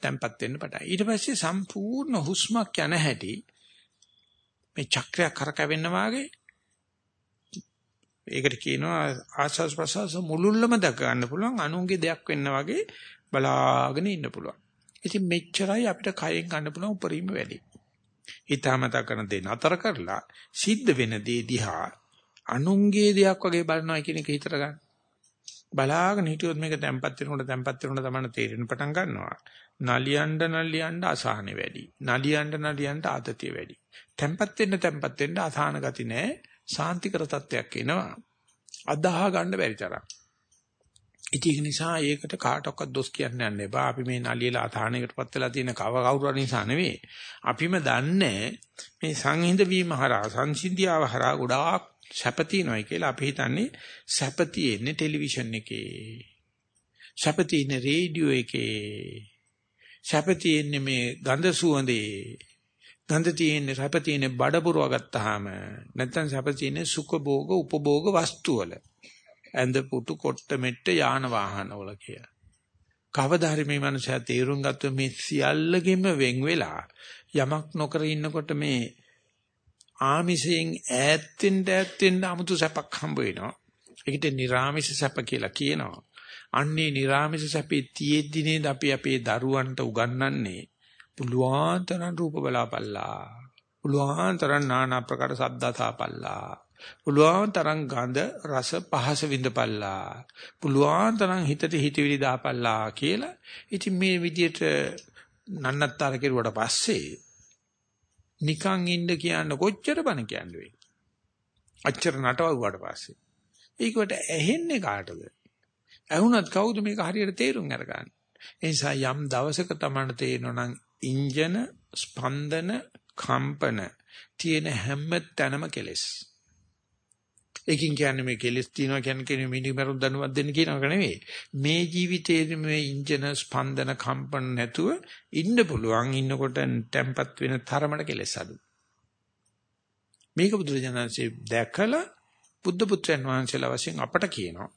තැම්පත් වෙන්න පටන්. ඊට පස්සේ සම්පූර්ණ හුස්මක් යන හැටි මේ චක්‍රයක් කරකවෙන්න වාගේ ඒකට කියනවා ආස්වාස් ප්‍රසවාස මුලුල්ලම දක ගන්න පුළුවන් අනුන්ගේ දෙයක් වෙන්න වගේ බලාගෙන ඉන්න පුළුවන්. ඉතින් මෙච්චරයි අපිට කයෙන් ගන්න පුළුවන් උපරිම වැඩි. හිතාමතා කරන දේ නතර කරලා සිද්ධ වෙන දේ දිහා අනුන්ගේ දෙයක් වගේ බලනවා කියන එක හිතට ගන්න. බලාගෙන හිටියොත් මේක තැම්පත් වෙනකොට තැම්පත් වෙනකොට තමයි තේරෙන්න පටන් ගන්නවා. නලියඬ නලියඬ අසහනෙ වැඩි. නලියඬ නලියඬ ආතතිය වැඩි. තැම්පත් වෙන්න තැම්පත් වෙන්න අසහන ගති නැහැ. සාන්තිකර තත්වයක් එනවා. අදාහ ගන්න බැරි තරම්. ඒක නිසා ඒකට කාටවත් දොස් කියන්න යන්න එපා. අපි මේ නලියලා අතහනයකටපත් වෙලා තියෙන කව කවුරු නිසා නෙවෙයි. අපිම දන්නේ මේ සංහිඳ වීම හරහා සංසිඳියාව හරහා ගොඩාක් සැප තියෙනවායි කියලා අපි හිතන්නේ සැප තියෙන්නේ ටෙලිවිෂන් එකේ. සැප තියෙන්නේ රේඩියෝ එකේ. සැප තියෙන්නේ මේ ගඳ සුවඳේ. ගඳ තියෙන්නේ සැප තියෙන්නේ බඩ පුරව ගත්තාම නැත්නම් සැප තියෙන්නේ සුඛ භෝග උපභෝග වස්තු වල. ඇඳ පුටු කොට්ට මෙට්ට යාන වාහන වල කියලා. කවදා හරි මේ මනුස්සයා තේරුම් ගත්තොත් මේ සියල්ලගෙම වෙන් වෙලා යමක් නොකර ඉන්නකොට මේ ආමිෂයෙන් ඈත් වෙන්න ඈත් වෙන්න 아무තු සැපක් හම්බ වෙනවා. ඒකට නිර්ආමිෂ සැප කියලා කියනවා. අන්නේ නිර්ආමිෂ සැපේ තියෙද්දි නේද අපි අපේ දරුවන්ට උගන්වන්නේ පුළුවන් තරම් රූප බලාපල්ලා. පුළුවන් තරම් নানা ප්‍රකාර සද්දා තාපල්ලා. පුළුවන් තරම් ගඳ රස පහස විඳපල්ලා. පුළුවන් තරම් හිතට හිතවිලි දාපල්ලා කියලා. ඉතින් මේ විදියට නන්නත්තර කෙරුවට පස්සේ නිකන් ඉන්න කියන්න කොච්චර බණ කියන්නේ වෙයි. අච්චර නටවුවාට පස්සේ. ඒකට ඇහෙන්නේ කාටද? ඇහුණත් කවුද මේක හරියට තේරුම් අරගන්නේ? ඒ නිසා යම් දවසක තමයි තේරෙනවා නම් ඉන්ජන ස්පන්දන කම්පන තියෙන හැම තැනම කෙලෙස්. ඒකින් කියන්නේ මේ කෙලෙස් තියනවා කියන්නේ කියන්නේ මිනිමරුන් දනුවක් දෙන්න කියනක නෙවෙයි. මේ ජීවිතයේ මේ ඉන්ජන ස්පන්දන කම්පන නැතුව ඉන්න පුළුවන් ඉන්නකොට තැම්පත් වෙන තරමට කෙලෙස් අඩු. මේක බුදුරජාණන්සේ දැකලා බුද්ධ පුත්‍රයන් වහන්සේලා වශයෙන් අපට කියනවා.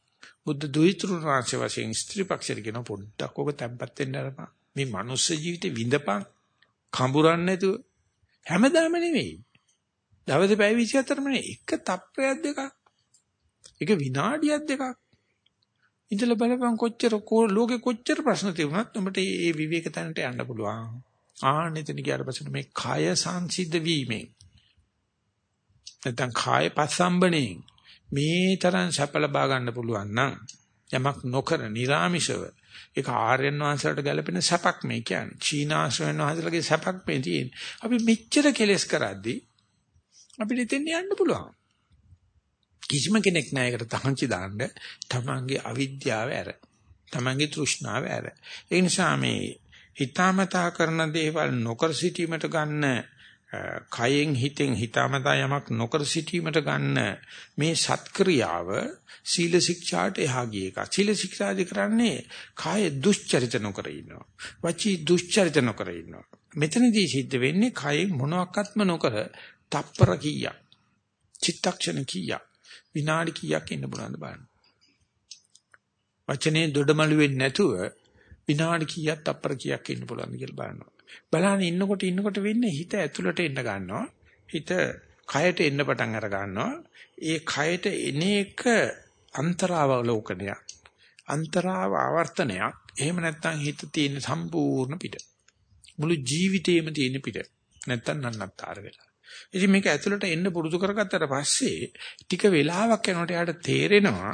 බුද්ධ දුහිතෘ වහන්සේ වශයෙන් ස්ත්‍රී පක්ෂයට කියන පොඩ්ඩක් ඔබ තැම්පත් වෙන්න අරපන්. මේ මනුස්ස ජීවිතේ විඳපන්. කඹරන්නේ නැතුව හැමදාම නෙවෙයි. දවසේ පැය 24ම නේ එක තප්පරයක් දෙකක්. එක විනාඩියක් දෙකක්. ඉඳලා බලපන් කොච්චර ලෝකේ කොච්චර ප්‍රශ්න තිබුණත් උඹට මේ විවේක තැනට යන්න පුළුවන්. ආනෙතන ගියාට පස්සේ මේ කය සංසිද්ධ වීමෙන් නැත්නම් කාය පස්සම්බණයෙන් මේ තරම් සැප ලබා ගන්න පුළුවන් නම් යමක් නොකර නිර්ාමිෂව ඒක ආර්යයන් වහන්සේලාට ගැලපෙන සැපක් මේ කියන්නේ. චීනාශ්‍රයන් වහන්සේලාගේ සැපක් මේ තියෙන්නේ. අපි මෙච්චර කෙලස් කරද්දී අපිට එතෙන් යන්න පුළුවන්. කිසිම කෙනෙක් නැහැ ඒකට තහංචි දාන්න තමන්ගේ අවිද්‍යාව ඇර. තමන්ගේ තෘෂ්ණාව ඇර. ඒ නිසා මේ හිතාමතා කරන දේවල් නොකර සිටීමට ගන්න කයෙන් හිතෙන් හිතාමතා යමක් නොකර සිටීමට ගන්න මේ සත්ක්‍රියාව සීල ශික්ෂාට එහා ගිය එක. සීල ශික්ෂාදි කරන්නේ කාය දුස්චරිත නොකර ඉන්නවා. වචී දුස්චරිත නොකර ඉන්නවා. මෙතනදී සිද්ධ වෙන්නේ කයෙන් මොනවාක්වත්ම නොකර තප්පර කීයක් චිත්තක්ෂණ කීයක් විනාඩි කීයක් ඉන්න පුළුවන්ද බලන්න. වචනේ දොඩමළු වෙන්නේ නැතුව විනාඩි කීයක් තප්පර කීයක් ඉන්න පුළුවන්ද කියලා බලනවා. බලන්න ඉන්නකොට ඉන්නකොට වෙන්නේ හිත ඇතුළට එන්න ගන්නවා. හිත කයට එන්න පටන් අර ගන්නවා. ඒ කයට එන එක අන්තරාවලෝකනයක්. අන්තරාව ආවර්තනයක්. එහෙම නැත්නම් හිත තියෙන සම්පූර්ණ පිට. මුළු ජීවිතේම තියෙන පිට. නැත්නම් නන්නත්තර වෙලා. ඉතින් මේක ඇතුළට එන්න පුරුදු කරගත්තට පස්සේ ටික වෙලාවක් යනකොට යාට තේරෙනවා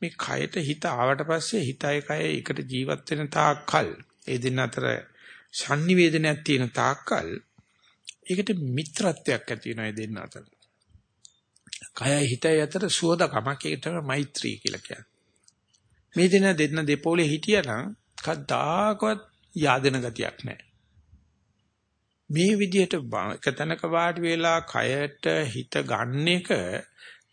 මේ කයට හිත ආවට පස්සේ හිතයි කය එකට ජීවත් වෙන තාක්කල් ඒ දෙන්න අතර sannivedanayak තියෙන තාක්කල් ඒකට මිත්‍රත්වයක් ඇති වෙනවා ඒ දෙන්න අතර. කයයි හිතයි අතර සුවදකමක් ඒක තමයි මෛත්‍රී කියලා කියන්නේ. මේ දින දෙන්න දෙපොලේ හිටියනම් කද්දාකවත් yaadena ගතියක් නැහැ. මේ විදිහට එකතැනක වාඩි වෙලා කයට හිත ගන්න එක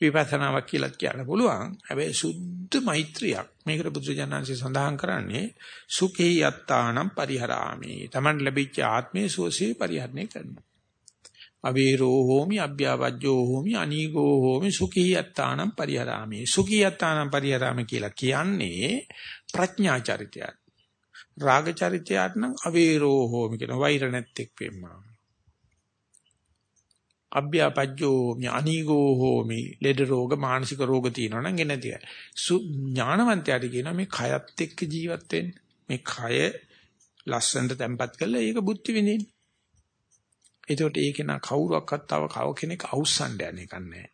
විපස්සනාවක් කියලා කියන්න පුළුවන්. හැබැයි සුද්ධ මෛත්‍රියක්. මේකට බුදුජානන්සේ සඳහන් කරන්නේ සුඛී යත්තානම් පරිහරාමි. Taman ලැබිච්ච ආත්මයේ සුවසේ පරිහරණය කරනවා. අවීරෝ හෝමි අභ්‍යවජ්ජෝ හෝමි අනීගෝ හෝමි සුඛී යත්තානම් පරිහරාමි. සුඛී යත්තානම් පරිහරාමි කියලා කියන්නේ ප්‍රඥා චරිතයක්. රාග චරිතයට නම් අවීරෝ හෝමි කියන වෛර නැත්තෙක් වෙම්මා. අභ්‍යපජ්ජෝ ඥානීගෝ හෝමි ලෙඩ රෝග මානසික රෝග තියෙනවා නම් එන්නේ නැතියි. ඥානවන්තයාට කියනවා මේ කයත් එක්ක ජීවත් වෙන්න. මේ කය ලස්සනට තැම්පත් කරලා ඒක බුද්ධි විඳින්න. එතකොට ඒක නා කවුරක්වත් තව කව කෙනෙක් අවුස්සන්න යන එකක් නැහැ.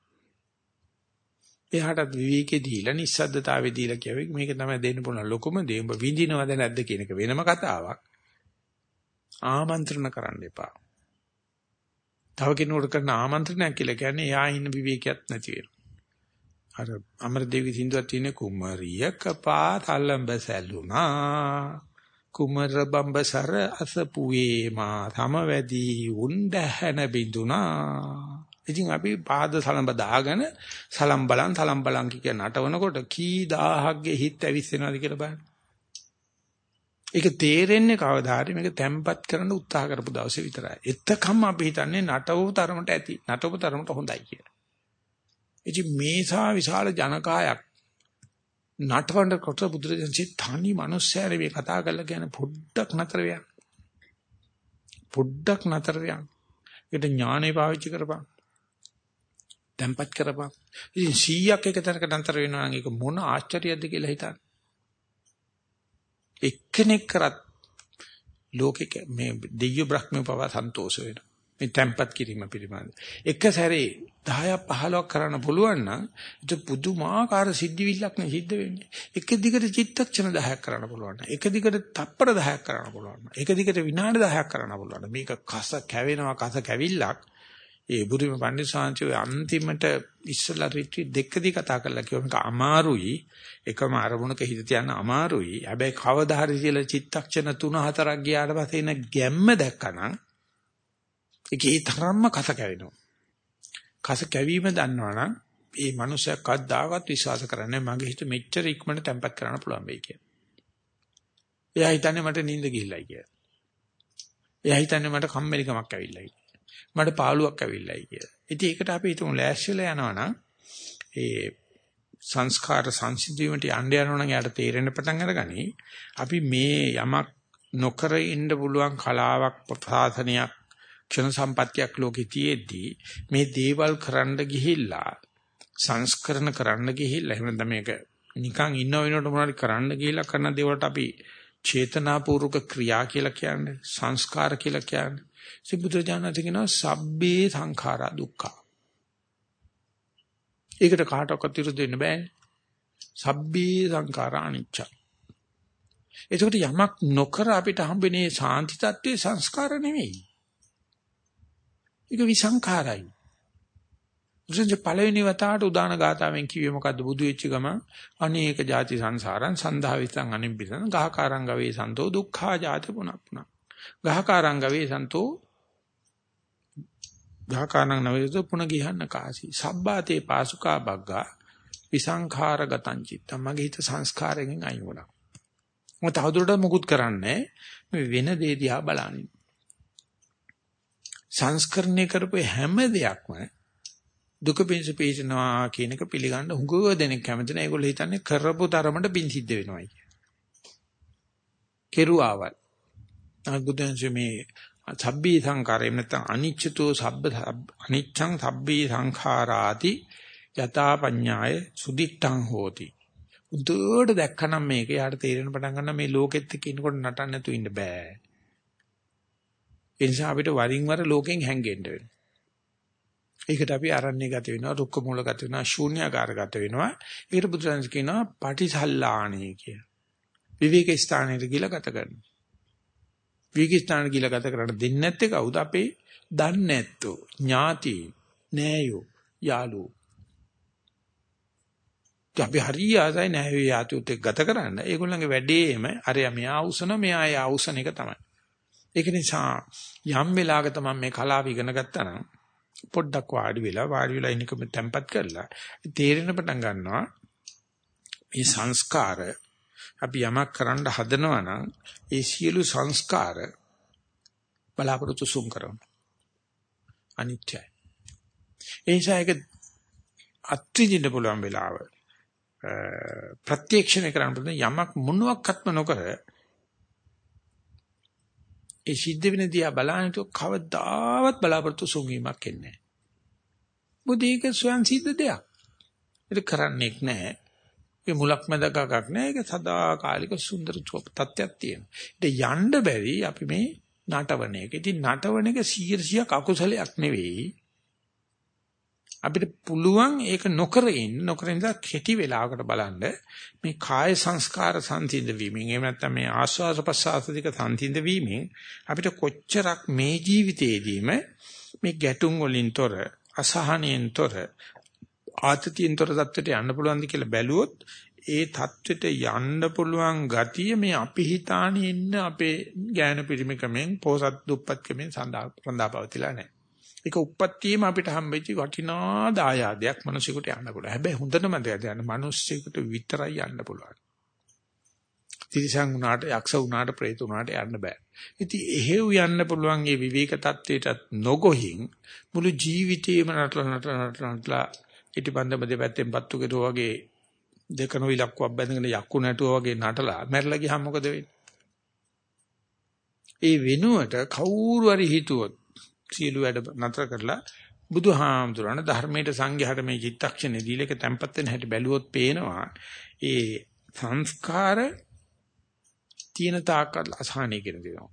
එයාට විවේකේ දීලා නිස්සද්දතාවේ දීලා කියවෙ මේක තමයි දෙන්න පුළුවන් ලොකුම දේ. උඹ විඳිනවද නැද්ද කියන එක වෙනම කතාවක්. ආමන්ත්‍රණ කරන්න එපා. තව කෙනෙකුට කරන ආමන්ත්‍රණයක් කියලා කියන්නේ එයා ඉන්න විවේකයක් නැති වෙනවා. අර අමරදේවි සින්දුවක් තියෙන කුමරියක පාතලඹ සැලුනා කුමර බම්බසර අසපුවේ මා තමවැදි උණ්ඩහැන බිඳුනා ඉතින් අපි පාද සලඹ දාගෙන සලම් බලන් සලම් බලන් කිය නටවනකොට කී දහහක්ගේ හිත ඇවිස්සෙනවද කියලා බලන්න. ඒක තේරෙන්නේ කවදා හරි මේක තැම්පත් කරන්න උත්සාහ කරපු දවසේ විතරයි. එතකම් අපි හිතන්නේ නටවු තරමට ඇති. නටවු තරමට හොඳයි කියලා. ඉතින් මේසා විශාල ජනකායක් නටවන්න කොට බුදුරජාණන්සේ තනි මිනිස්සයර මේ කතා කරලා කියන පොඩ්ඩක් නතර වෙයන්. පොඩ්ඩක් නතර වෙයන්. ඒකට ඥානෙ පාවිච්චි කරපන්. තැම්පත් කරපන්. ඉතින් 100ක් එක තැනක නතර වෙනවා නම් ඒක මොන ආශ්චර්යයක්ද කියලා හිතන්න. එක්කෙනෙක් කරත් ලෝකෙක මේ දෙයියෝ බ්‍රහ්මෝ පව සන්තෝෂ වෙනවා. මේ තැම්පත් කිරීම පිළිබඳ. එක සැරේ 10ක් 15ක් කරන්න පුළුවන් නම් ඒක පුදුමාකාර සිද්ධිවිල්ලක් නේ සිද්ධ වෙන්නේ. එක දිගට චිත්තක්ෂණ 10ක් කරන්න පුළුවන්. එක දිගට තප්පර 10ක් කරන්න පුළුවන්. එක දිගට විනාඩි 10ක් කරන්න පුළුවන්. මේක කස කැවෙනවා කස කැවිල්ලක්. ඒ බුදුම පණ්ඩිත සාංශය අන්තිමට ඉස්සලා රිට්‍රීට් දෙකදී කතා කරලා කිව්වා මේක අමාරුයි එකම අරමුණක හිත තියන්න අමාරුයි හැබැයි කවදා හරි කියලා චිත්තක්ෂණ 3 4ක් ගියාට පස්සේ එන ගැම්ම දැක්කනම් ඒකේ තරම්ම කස කැවෙනවා කස කැවීම දන්නවනම් ඒ මනුස්සයා කවදාවත් විශ්වාස කරන්නේ මගේ හිත මෙච්චර ඉක්මනට තැම්පත් කරන්න පුළුවන් වෙයි කියලා. එයා හිතන්නේ මට නිින්ද ගිහිල්ලයි කියලා. එයා හිතන්නේ මට කම්මැලිකමක් ඇවිල්ලායි. මට පාළුවක් ඇවිල්ලායි කියලා. ඉතින් ඒකට අපි හිතමු ලෑස්තිලා යනවනම් ඒ සංස්කාර සංසිඳීමට යන්න යනවනම් යාට තේරෙන්න පටන් අරගනි. අපි මේ යමක් නොකර ඉන්න පුළුවන් කලාවක් ප්‍රසාසනයක් ක්ෂණ සම්පත්තියක් ලෝකේ තියෙද්දී මේ දේවල් කරන්න ගිහිල්ලා සංස්කරණ කරන්න ගිහිල්ලා එහෙම නැත්නම් මේක නිකන් ඉන්න වෙනකොට මොනවද කරන්න ගිහිල්ලා කරන දේවල්ට අපි චේතනාපූර්වක ක්‍රියා කියලා කියන්නේ සංස්කාර කියලා කියන්නේ සිබුදුජානක කියනවා සබ්බේ සංඛාරා දුක්ඛ. ඒකට කාටවත් විරුද්ධ වෙන්න බෑනේ. සබ්බේ සංඛාරා අනිච්ච. එතකොට යමක් නොකර අපිට හම්බෙන්නේ සාන්ති තත්ත්වයේ සංස්කාර නෙවෙයි. ඒක විසංඛාරයි. උසෙන්ජ පළවෙනි වතාවට උදාන ගාතාවෙන් කිව්වේ මොකද්ද බුදු වෙච්ච ගම අනේක ಜಾති සංසාරං සන්දාවිතං අනිබ්බිතං ගහකාරං ගවේ සන්තෝ දුක්ඛා ಜಾති පුනප්පුන ගහකාරං ගවේ සන්තෝ ගහකාරං නවේද පුන ගිහන්න කාසි සබ්බාතේ පාසුකා බග්ගා විසංඛාර ගතං චිත්ත මගේ හිත සංස්කාරයෙන් අයින් වුණා මම තවදුරටත් මුකුත් කරන්නේ මේ වෙන දේ දිහා බලන්නේ සංස්කරණය කරපු හැම දෙයක්ම දුක පිණිස පිළිසනවා කියන එක පිළිගන්න හුඟව දෙනෙක් කැමති නැහැ. ඒගොල්ලෝ හිතන්නේ කරපු තරමට පින් සිද්ධ වෙනවයි කියලා. කෙරුවාවල්. අනුබුදන්සේ මේ සබ්බී සංකාරයෙන් නැත්නම් අනිච්චතෝ සබ්බ අනිච්ඡං සබ්බී සංඛාරාති යතා පඤ්ඤාය සුදිත්තං හෝති. උදේට දැක්කනම් මේක යාට තේරෙන පටන් ගන්න මේ ලෝකෙත් එක්ක ඉන්නකොට නටන්න නැතු ඉන්න බෑ. ඒ නිසා අපිට වරින් වර ලෝකෙන් හැංගෙන්න වෙනවා. ඒකට අපි අරණ්‍ය ගත වෙනවා, රුක්ක මූල ගත වෙනවා, ශූන්‍යාකාර ගත වෙනවා. ඒකට බුදුරජාණන් කියනවා පටිසල්ලාණී කියලා. විවේක ස්ථානෙට ගිහිල්ලා ගත කරනවා. විවේක ස්ථානෙට ගිහිල්ලා ගත කරන්න දෙන්නේ නැත්තේ කවුද? අපේ දන්නේ නැත්තෝ, ඥාති, නෑයෝ, යාළුවෝ. අපි හරිය ආසයි නැහැ යාතුත් එක්ක ගත කරන්න. ඒගොල්ලන්ගේ වැඩේම අරයා මෙයා උසන මෙයා යා උසන එක තමයි. ඒක නිසා යම් වෙලාවක තමයි මේ කලාව ඉගෙන ගත්තා නම් පොඩ්ඩක් වාඩි වෙලා වාඩි වෙලා ඉන්නකම තැම්පත් කරලා තේරෙන පටන් ගන්නවා මේ සංස්කාර අපි යමක් කරන්න හදනවා නම් ඒ සියලු සංස්කාර බලාපොරොත්තු සුම් කරනවා අනිත්‍යයි ඒ නිසා ඒක අත්විඳින්න පුළුවන් වෙලාව ප්‍රත්‍යක්ෂණය කරන්න පුළුවන් යමක් මොනවත්ක්ත්ම නොකර ඒ සිද්ධ වෙන දිහා බලන තු කවදාවත් බලාපොරොත්තු සුන්වීමක් එන්නේ නැහැ. මොකද ඒක ස්වයන් සිද්ධ දෙයක්. ඒක කරන්නේක් නැහැ. ඒ මුලක් මැදකක් නැහැ. ඒක සදාකාලික සුන්දර තත්ත්වයක් තියෙනවා. ඒක යන්න බැරි අපි මේ නටවන එක. ඉතින් නටවන එක 100ක් අකුසලයක් නෙවෙයි. අපිට පුළුවන් ඒක නොකර ඉන්න නොකර ඉඳලා කෙටි වෙලාවකට බලන්න මේ කාය සංස්කාර සංසිඳ වීමෙන් එහෙම නැත්නම් මේ ආස්වාද ප්‍රසආස දෙක සංසිඳ වීමෙන් අපිට කොච්චරක් මේ ජීවිතේදීම මේ ගැටුම් වලින්තර අසහනෙන්තර ආතතියෙන්තර தත්තට යන්න පුළුවන්ද කියලා බැලුවොත් ඒ தත්වෙට යන්න පුළුවන් ගතිය මේ අපි හිතානේ ඉන්න අපේ ඥාන පිරිමකමෙන් පෝසත් දුප්පත්කමෙන් සඳහාපවතිලා නැහැ. ඒක උප්පත්තියම අපිට හම්බෙච්ච වටිනා දායාදයක් මිනිසෙකුට යන්න පුළුවන්. හැබැයි හොඳටම දෙයක් යන මිනිස්සෙකුට විතරයි යන්න පුළුවන්. තිරිසන් වුණාට යක්ෂ වුණාට പ്രേත වුණාට යන්න බෑ. ඉතින් එහෙව් යන්න පුළුවන් මේ විවේක தത്വයටත් නොගොහින් මුළු ජීවිතේම නටලා නටලා නටලා ඉටිපන්දම දෙපැත්තෙන් පත්තු කෙරුවා වගේ දෙකන විලක්කුවක් බැඳගෙන යක්කු නැටුවා වගේ නටලා මැරලා ගියාම මොකද වෙන්නේ? ඒ වෙනුවට කවුරු හරි හිතුවොත් සියලු වැඩ නතර කරලා බුදුහාමුදුරණ ධර්මයට සංඝයාට මේ චිත්තක්ෂණේ දීලක තැම්පත් වෙන හැටි බැලුවොත් පේනවා ඒ සංස්කාර තියෙන තාක්කල් අසහනය කියන දේනවා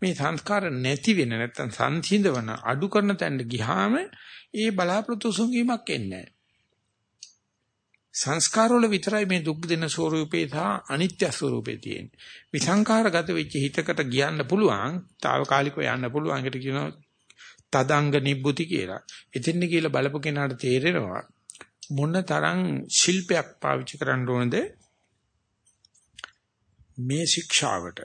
මේ සංස්කාර නැති වෙන නැත්තම් සංසිඳවන අඩු කරන තැනට ගියාම ඒ බලාපොරොත්තු සුන්වීමක් එන්නේ සංස්කාර සංස්කාරවල විතරයි මේ දුක් දෙන ස්වરૂපේ සහ අනිත්‍ය ස්වરૂපේ තියෙන්නේ. විසංකාරගත වෙච්ච හිතකට ගියන්න පුළුවන්, తాවකාලිකව යන්න පුළුවන්. ඒකට කියනවා තදංග නිබ්බුති කියලා. එතෙන්න කියලා බලපු කෙනාට තේරෙනවා මොන තරම් ශිල්පයක් පාවිච්චි කරන්න ඕනද මේ ශික්ෂාවට.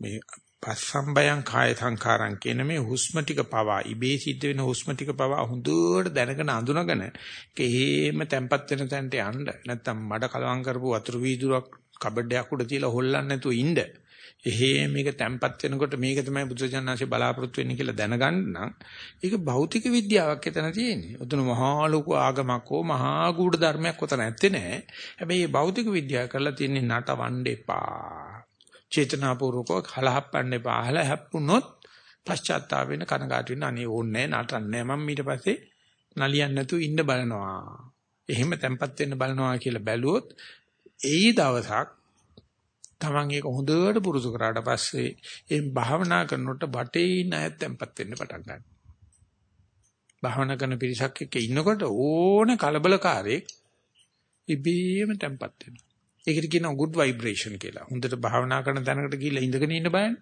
මේ පස්සම්බයං කාය සංඛාරං කියන මේ හුස්ම ටික පවා ඉබේ සිද්ධ වෙන හුස්ම ටික පවා හොඳට දැනගෙන අඳුනගෙන ඒක හේම තැම්පත් වෙන තැනට යන්න නැත්තම් මඩ කලවම් කරපු වතුරු වීදුරක් කබඩයක් උඩ තියලා හොල්ලන්නේ නැතුව ඉන්න එහෙ මේක තැම්පත් වෙනකොට මේක තමයි බුදුසජාණන්සේ බලාපොරොත්තු වෙන්නේ කියලා දැනගන්න නම් ඒක භෞතික විද්‍යාවක් එතන තියෙන්නේ. උතන මහා ලොකු ආගමක් හෝ මහා ගුඪ ධර්මයක් උතන නැත්තේ නෑ. හැබැයි මේ භෞතික විද්‍යාව කරලා තියෙන්නේ නටවන්න එපා. චේතනාපූර්වකව හලහප්පන්න එපා. අහල හැප්පුණොත් පශ්චාත්තාප වෙන කනගාටු වෙන අනේ ඕන්නේ නටන්නේ මම ඊට පස්සේ නලියන්න නැතුව ඉන්න බලනවා. එහෙම තැම්පත් වෙන්න බලනවා කියලා බැලුවොත් ඒ දවසක් Taman ඒක හොඳට පුරුදු කරාට පස්සේ එම් භාවනා කරනකොට බටේ ඉන්න අයත් tempත් වෙන්න පටන් ගන්නවා. භාවනා කරන පිරිසක් එක්ක ඉන්නකොට ඕන කලබලකාරයෙක් ඉබේම tempත් වෙනවා. ඒකට කියනවා good vibration කියලා. හොඳට භාවනා කරන තැනකට ගිහිල්ලා ඉඳගෙන ඉන්න බෑනේ.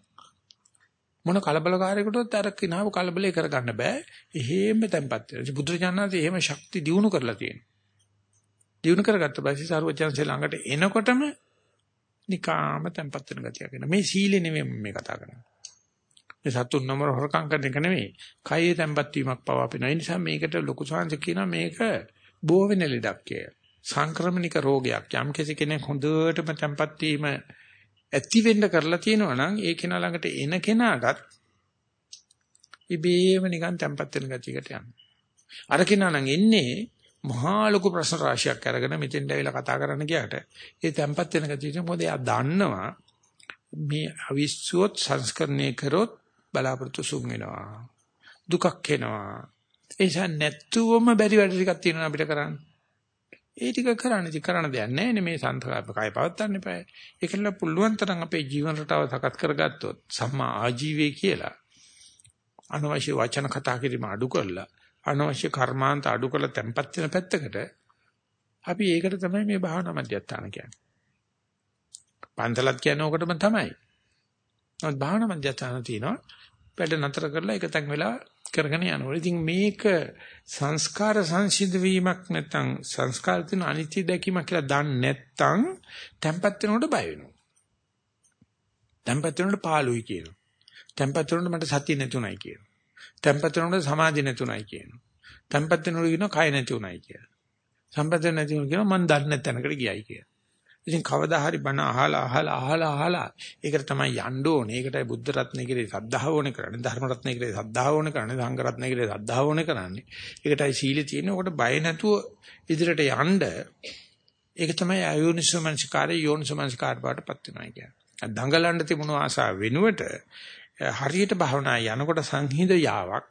මොන කලබලකාරයකටවත් අර කිනාව කලබලේ කරගන්න බෑ. එහෙම tempත් වෙනවා. බුදුරජාණන්සේ එහෙම ශක්ති දිනු කරලා තියෙනවා. දිනු කරගත්ත පස්සේ සරුවචන්සේ ළඟට එනකොටම නිකාම තැම්පත් වෙන ගතියක් එන. මේ සීලෙ නෙමෙයි මේ කතා කරන්නේ. මේ සතුන් නමර හොරකම් කරන එක නෙමෙයි. කයේ තැම්පත් වීමක් පවා අපින. ඒ නිසා මේකට ලොකු සංස කියනවා මේක බෝ වෙන ලෙඩක් කියලා. සංක්‍රමණික රෝගයක්. යම් කෙනෙක් හොඳටම තැම්පත් වීම ඇති වෙන්න කරලා තියෙනවා නම් ඒ කෙනා ළඟට එන කෙනාටත් ඉබේම නිකන් තැම්පත් වෙන ගතියකට යනවා. අර කෙනා නම් එන්නේ මහා ලොකු ප්‍රශ්න රාශියක් අරගෙන මෙතෙන්ට ඇවිල්ලා කතා කරන්න ගියාට ඒ තැම්පත් වෙන ගතිය මොකද එයා දන්නවා මේ අවිස්සුවොත් සංස්කරණය කරොත් බලාපොරොත්තු සුන් වෙනවා දුකක් එනවා ඒසන් නැත්තුවම බැරි වැඩ ටිකක් තියෙනවා අපිට කරන්න ඒ ටික කරන්න ඉති කරන්න දෙයක් නැහැ නේ මේ සංස්කාර කය පවත්තන්න එපා. ඒකල පුළුවන් තරම් අපේ ජීවන රටාව සකස් කරගත්තොත් සම්මා ආජීවයේ කියලා අනවශ්‍ය වචන කතා කිරීම අඩු කරලා අනවශ්‍ය කර්මාන්ත අඩු කරලා තැම්පත් වෙන පැත්තකට අපි ඒකට තමයි මේ භාවනා මධ්‍යස්ථාන කියන්නේ. පන්සලත් කියන්නේ ඕකටම තමයි. නමුත් භාවනා මධ්‍යස්ථාන තියෙනවා වැඩ නතර කරලා එකතෙන් වෙලා කරගෙන යනවා. ඉතින් මේක සංස්කාර සංසිඳ වීමක් නැත්නම් සංස්කාර තුන අනිත්‍ය දැකීමක් කියලා දන්නේ නැත්නම් tempat වෙනකොට බය වෙනවා. tempat වෙනකොට පාළුයි කියනවා. tempat වෙනකොට මට සතිය නැතුණයි කියනවා. tempat වෙනකොට සමාධිය නැතුණයි කියනවා. tempat වෙනකොට කියනවා කය නැතුණයි කියලා. සම්පත නැතිව කියනවා මම දන්නේ නැත් තැනකට ගියයි කියලා. ඉතින් කවදා හරි බණ අහලා අහලා අහලා අහලා ඒකට තමයි යන්න ඕනේ. ඒකටයි බුද්ධ රත්නය කෙරේ සද්ධාව ඕනේ කරන්නේ. ධර්ම රත්නය කෙරේ සද්ධාව ඕනේ කරන්නේ. සංඝ රත්නය කෙරේ සද්ධාව ඕනේ කරන්නේ. ඒකටයි සීලය තියෙන්නේ. ඔකට බය නැතුව ඉදිරියට යන්න ඒක තමයි අයෝනිසමංස්කාරය යෝනිසමංස්කාර පාටපත් වෙනවා කියන්නේ. දඟලන්න තිබුණු ආසාව වෙනුවට හරියට භවනා යනකොට සංහිඳ යාවක්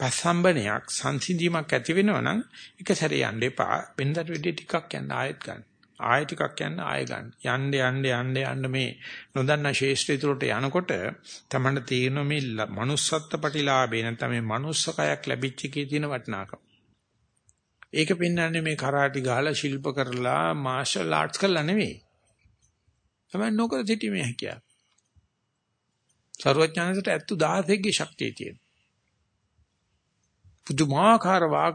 පස්සම්බනයක් සංසිඳීමක් ඇති වෙනවා නම් එක සැරේ යන්න එපා. වෙනදට වෙඩි ටිකක් යන්න ආයෙත් ගන්න. ආයෙ ටිකක් යන්න ආයෙ ගන්න. යන්න යන්න යන්න යන්න මේ නොදන්නා ශේෂ්ත්‍රය තුරට යනකොට තමයි තේරෙන මේ manussත්ත්ව ප්‍රතිලාභේ නැත්නම් මේ manussකයක් ලැබිච්ච එකේ තියෙන වටිනාකම. ඒක පෙන්වන්නේ මේ කරාටි ගහලා ශිල්ප කරලා මාෂල් ආර්ට්ස් කරලා නෙවෙයි. තමයි නොකර සිටීමේ හැකියාව. සර්වඥාන්සට 16 ගේ ශක්තිය තියෙනවා. පුදුමාකාර වාග්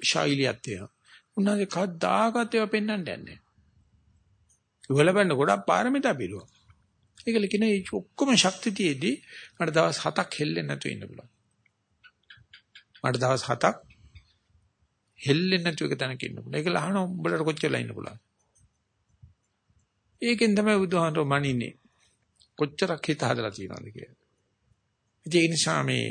ශෛලියක් තියෙනවා. උන්වහන්සේ කද්දාකත් ඒවා පෙන්වන්න යන්නේ. ඉවලබන්න ගොඩක් පාරමිතා පිළුවා. ඒකල කියන ඒ ඔක්කොම ශක්තිතියෙදී මට දවස් 7ක් හෙල්ලෙන්නේ නැතුව ඉන්න පුළුවන්. මට දවස් 7ක් හෙල්ලෙන්නේ නැතුව එක තැනක ඉන්න පුළුවන්. ඒක ලහන උඹලට කොච්චරලා ඉන්න පුළුවන්. ඒකෙන් තමයි බුදුහාමර මනින්නේ. කොච්චරක් හිත හදලා තියෙනවද කියලා. ඒ නිසා මේ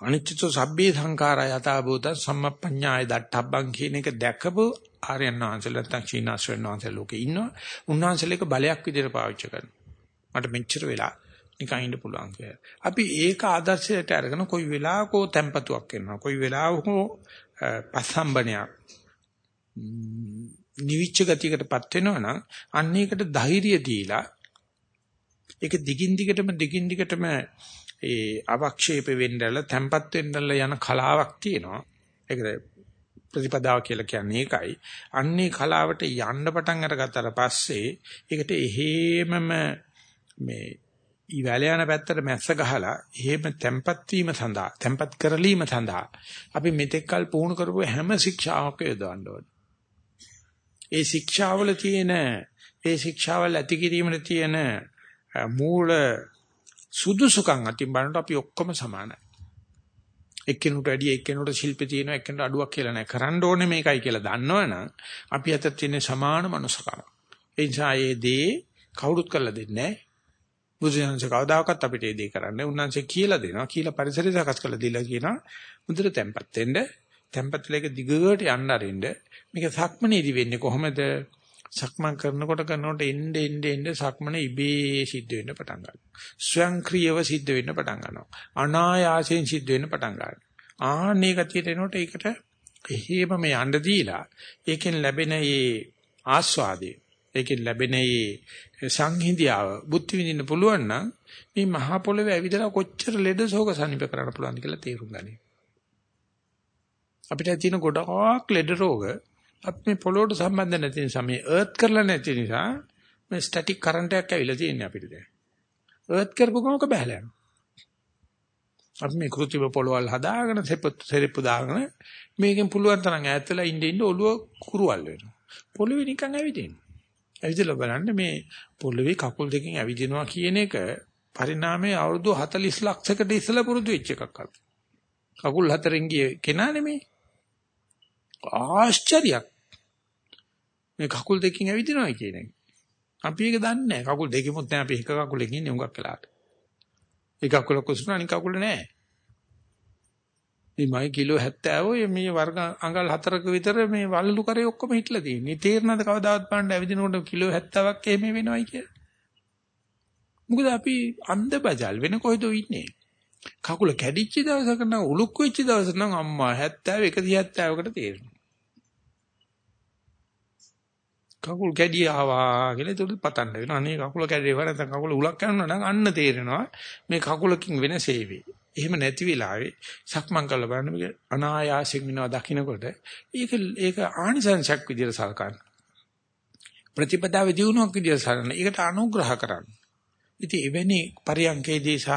අනිච්චතු සබ්බේ සංඛාරය යථා භූත සම්මප්පඤ්ඤාය දට්ඨබ්බං කියන එක දැකපු ආර්යයන් වහන්සේලා නැත්නම් චීනාශ්‍රයන් වහන්සේ ලෝකේ ඉන්නවා. උන්වහන්සේලේක බලයක් විදිහට පාවිච්චි කරනවා. මට මෙච්චර වෙලා නිකන් ඉන්න පුළුවන් කියලා. අපි ඒක ආදර්ශයට අරගෙන කොයි වෙලාවකෝ tempatuක් කරනවා. කොයි වෙලාවකෝ පසම්බනයක් නිවිච්ච ගතියකටපත් වෙනවනම් අන්න ඒකට ධෛර්යය දීලා ඒක දිගින් දිගටම දිගින් දිගටම ඒ අවක්ෂේප වෙන්නල තැම්පත් වෙන්නල යන කලාවක් තියෙනවා. ඒකද ප්‍රතිපදාව කියලා කියන්නේ ඒකයි. අන්නේ කලාවට යන්න පටන් අරගත්තට පස්සේ ඒකට එහෙමම මේ ඊවැල යන පැත්තට මැස්ස ගහලා එහෙම තැම්පත් වීම සඳහා තැම්පත් කරලීම සඳහා අපි මෙතෙක්කල් පුහුණු කරපු හැම ශික්ෂාවක යොදවන්න ඕනේ. ඒ ශික්ෂාවල තියෙන ඒ ශික්ෂාවල් ඇති කිරීමේ තියෙන මූල සුදුසුකම් අතින් බලනකොට අපි ඔක්කොම සමානයි. එක්කෙනෙකුට වැඩි එක්කෙනෙකුට ශිල්පේ තියෙනවා එක්කෙනෙකුට අඩුවක් කියලා නැහැ. කරන්න ඕනේ මේකයි කියලා දන්නවනම් අපි අතර තියෙන සමාන මනුස්සකම. ඒ නිසා මේ දේ කවුරුත් කරලා දෙන්නේ නැහැ. බුදුසසුන කවදාකවත් අපිට මේ දේ කරන්න. උන්වහන්සේ කියලා දෙනවා. කියලා පරිසරය සකස් කරලා දීලා කියනවා. මුදට තැම්පත් වෙන්න. තැම්පත් වෙලක දිගට යන්න අරින්න. මේක සක්මනේදී වෙන්නේ කොහොමද? සක්මන් කරනකොට කරනකොට එන්න එන්න එන්න සක්මන ඉබේ සිද්ධ වෙන්න පටන් ගන්නවා. ස්වයංක්‍රීයව සිද්ධ වෙන්න පටන් ගන්නවා. අනායාසයෙන් සිද්ධ වෙන්න පටන් ගන්නවා. ආන්නේ ගතියට එනකොට ඒකට එහෙම මේ යන්න දීලා ඒකෙන් ලැබෙන මේ ආස්වාදය ඒකෙන් ලැබෙන මේ සංහිඳියාව බුද්ධ විඳින්න පුළුවන් නම් මේ මහා පොළවේ ඇවිදලා කොච්චර ලෙඩ ශෝක සනීප කරන්න පුළුවන්ද කියලා තේරුම් ගනිමු. අපිට තියෙන ගොඩාක් ලෙඩ රෝග අපි මේ පොළොවට සම්බන්ධ නැති නිසා මේ අර්ත් කරලා නැති නිසා මේ ස්ටැටික් කරන්ට් එකක් ඇවිල්ලා තියෙන්නේ අපිට දැන්. අර්ත් කරපු ගමක බහැලා යනවා. අපි මේ කෘත්‍රිම පොළවල් හදාගෙන සෙරෙප්පු දාගෙන මේකෙන් පුළුවන් තරම් ඈත් වෙලා ඉන්න ඉන්න ඔළුව කුරුවල් වෙනවා. පොළවේ නිකන් ඇවිදිනවා. ඇවිදලා බලන්න මේ පොළවේ කකුල් දෙකෙන් ඇවිදිනවා කියන එක පරිණාමයේ අවුරුදු 40 ලක්ෂයකට ඉස්සලා පුරුදු වෙච්ච එකක් අර. කකුල් හතරෙන් ගිය කෙනා නෙමෙයි. ආශ්චර්යයක්. මේ කකුල් දෙකකින් ඇවිදිනවා කියන එක. අපි ඒක දන්නේ නැහැ. කකුල් දෙකෙමුත් නැහැ. අපි එක කකුලකින් ඉන්නේ උඟක් වෙලාට. එක කකුල කුසුන අනික කකුල නැහැ. මේ මයි කිලෝ 70 ඔය මේ වර්ග අඟල් හතරක විතර මේ වලලු කරේ ඔක්කොම හිටලා තියෙන්නේ. තේරෙනවද කවදාවත් බලන්න ඇවිදිනකොට කිලෝ 70ක් එහෙම වෙනවයි කියලා. මොකද අපි අන්ධ බජල් වෙන කොහෙද ඉන්නේ? කකුල කැඩිච්ච දවසක නම් උලුක් වෙච්ච දවසක නම් අම්මා 70 170කට තේරෙනවා. කකුල් කැඩිය ආවා කියලා ඒක පතන්න වෙනවා. අනේ කකුල කැඩේවා නැත්නම් කකුල උලක් කනවා නම් අන්න තේරෙනවා මේ කකුලකින් වෙන සේවේ. එහෙම නැති වෙලාවේ සක්මන් කරලා බලන්න මේක අනායාසයෙන් වෙනවා දකින්නකොට ඒක ඒක ආනිසංසක් විදියට සලකන්න. ප්‍රතිපදාවේ දිනුවක් විදියට සලකන්න. ඒකට අනුග්‍රහ කරන්න. ඉතින් එවැනි පරියන්කේදී සහ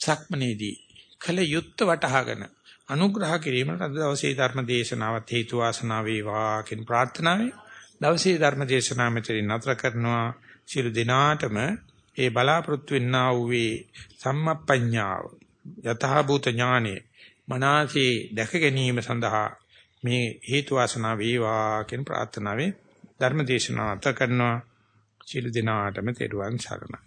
සක්මනේදී කල යුත්ත වටහාගෙන අනුග්‍රහ කිරීමට අද දවසේ ධර්ම දේශනාවත් හේතු වාසනා වේවා කියන ප්‍රාර්ථනාවයි දවසේ ධර්ම දේශනාව මෙතනින් නතර කරනවා. සියලු දිනාටම ඒ බලාපොරොත්තු වෙන්නා වූ සම්මප්පඤ්ඤාව යතහ භූත ඥානෙ මනසේ දැක ගැනීම සඳහා මේ හේතු වාසනා වේවා කියන ප්‍රාර්ථනාවෙන් ධර්ම දේශනාව අත කරනවා. සියලු දිනාටම තෙරුවන් සරණයි.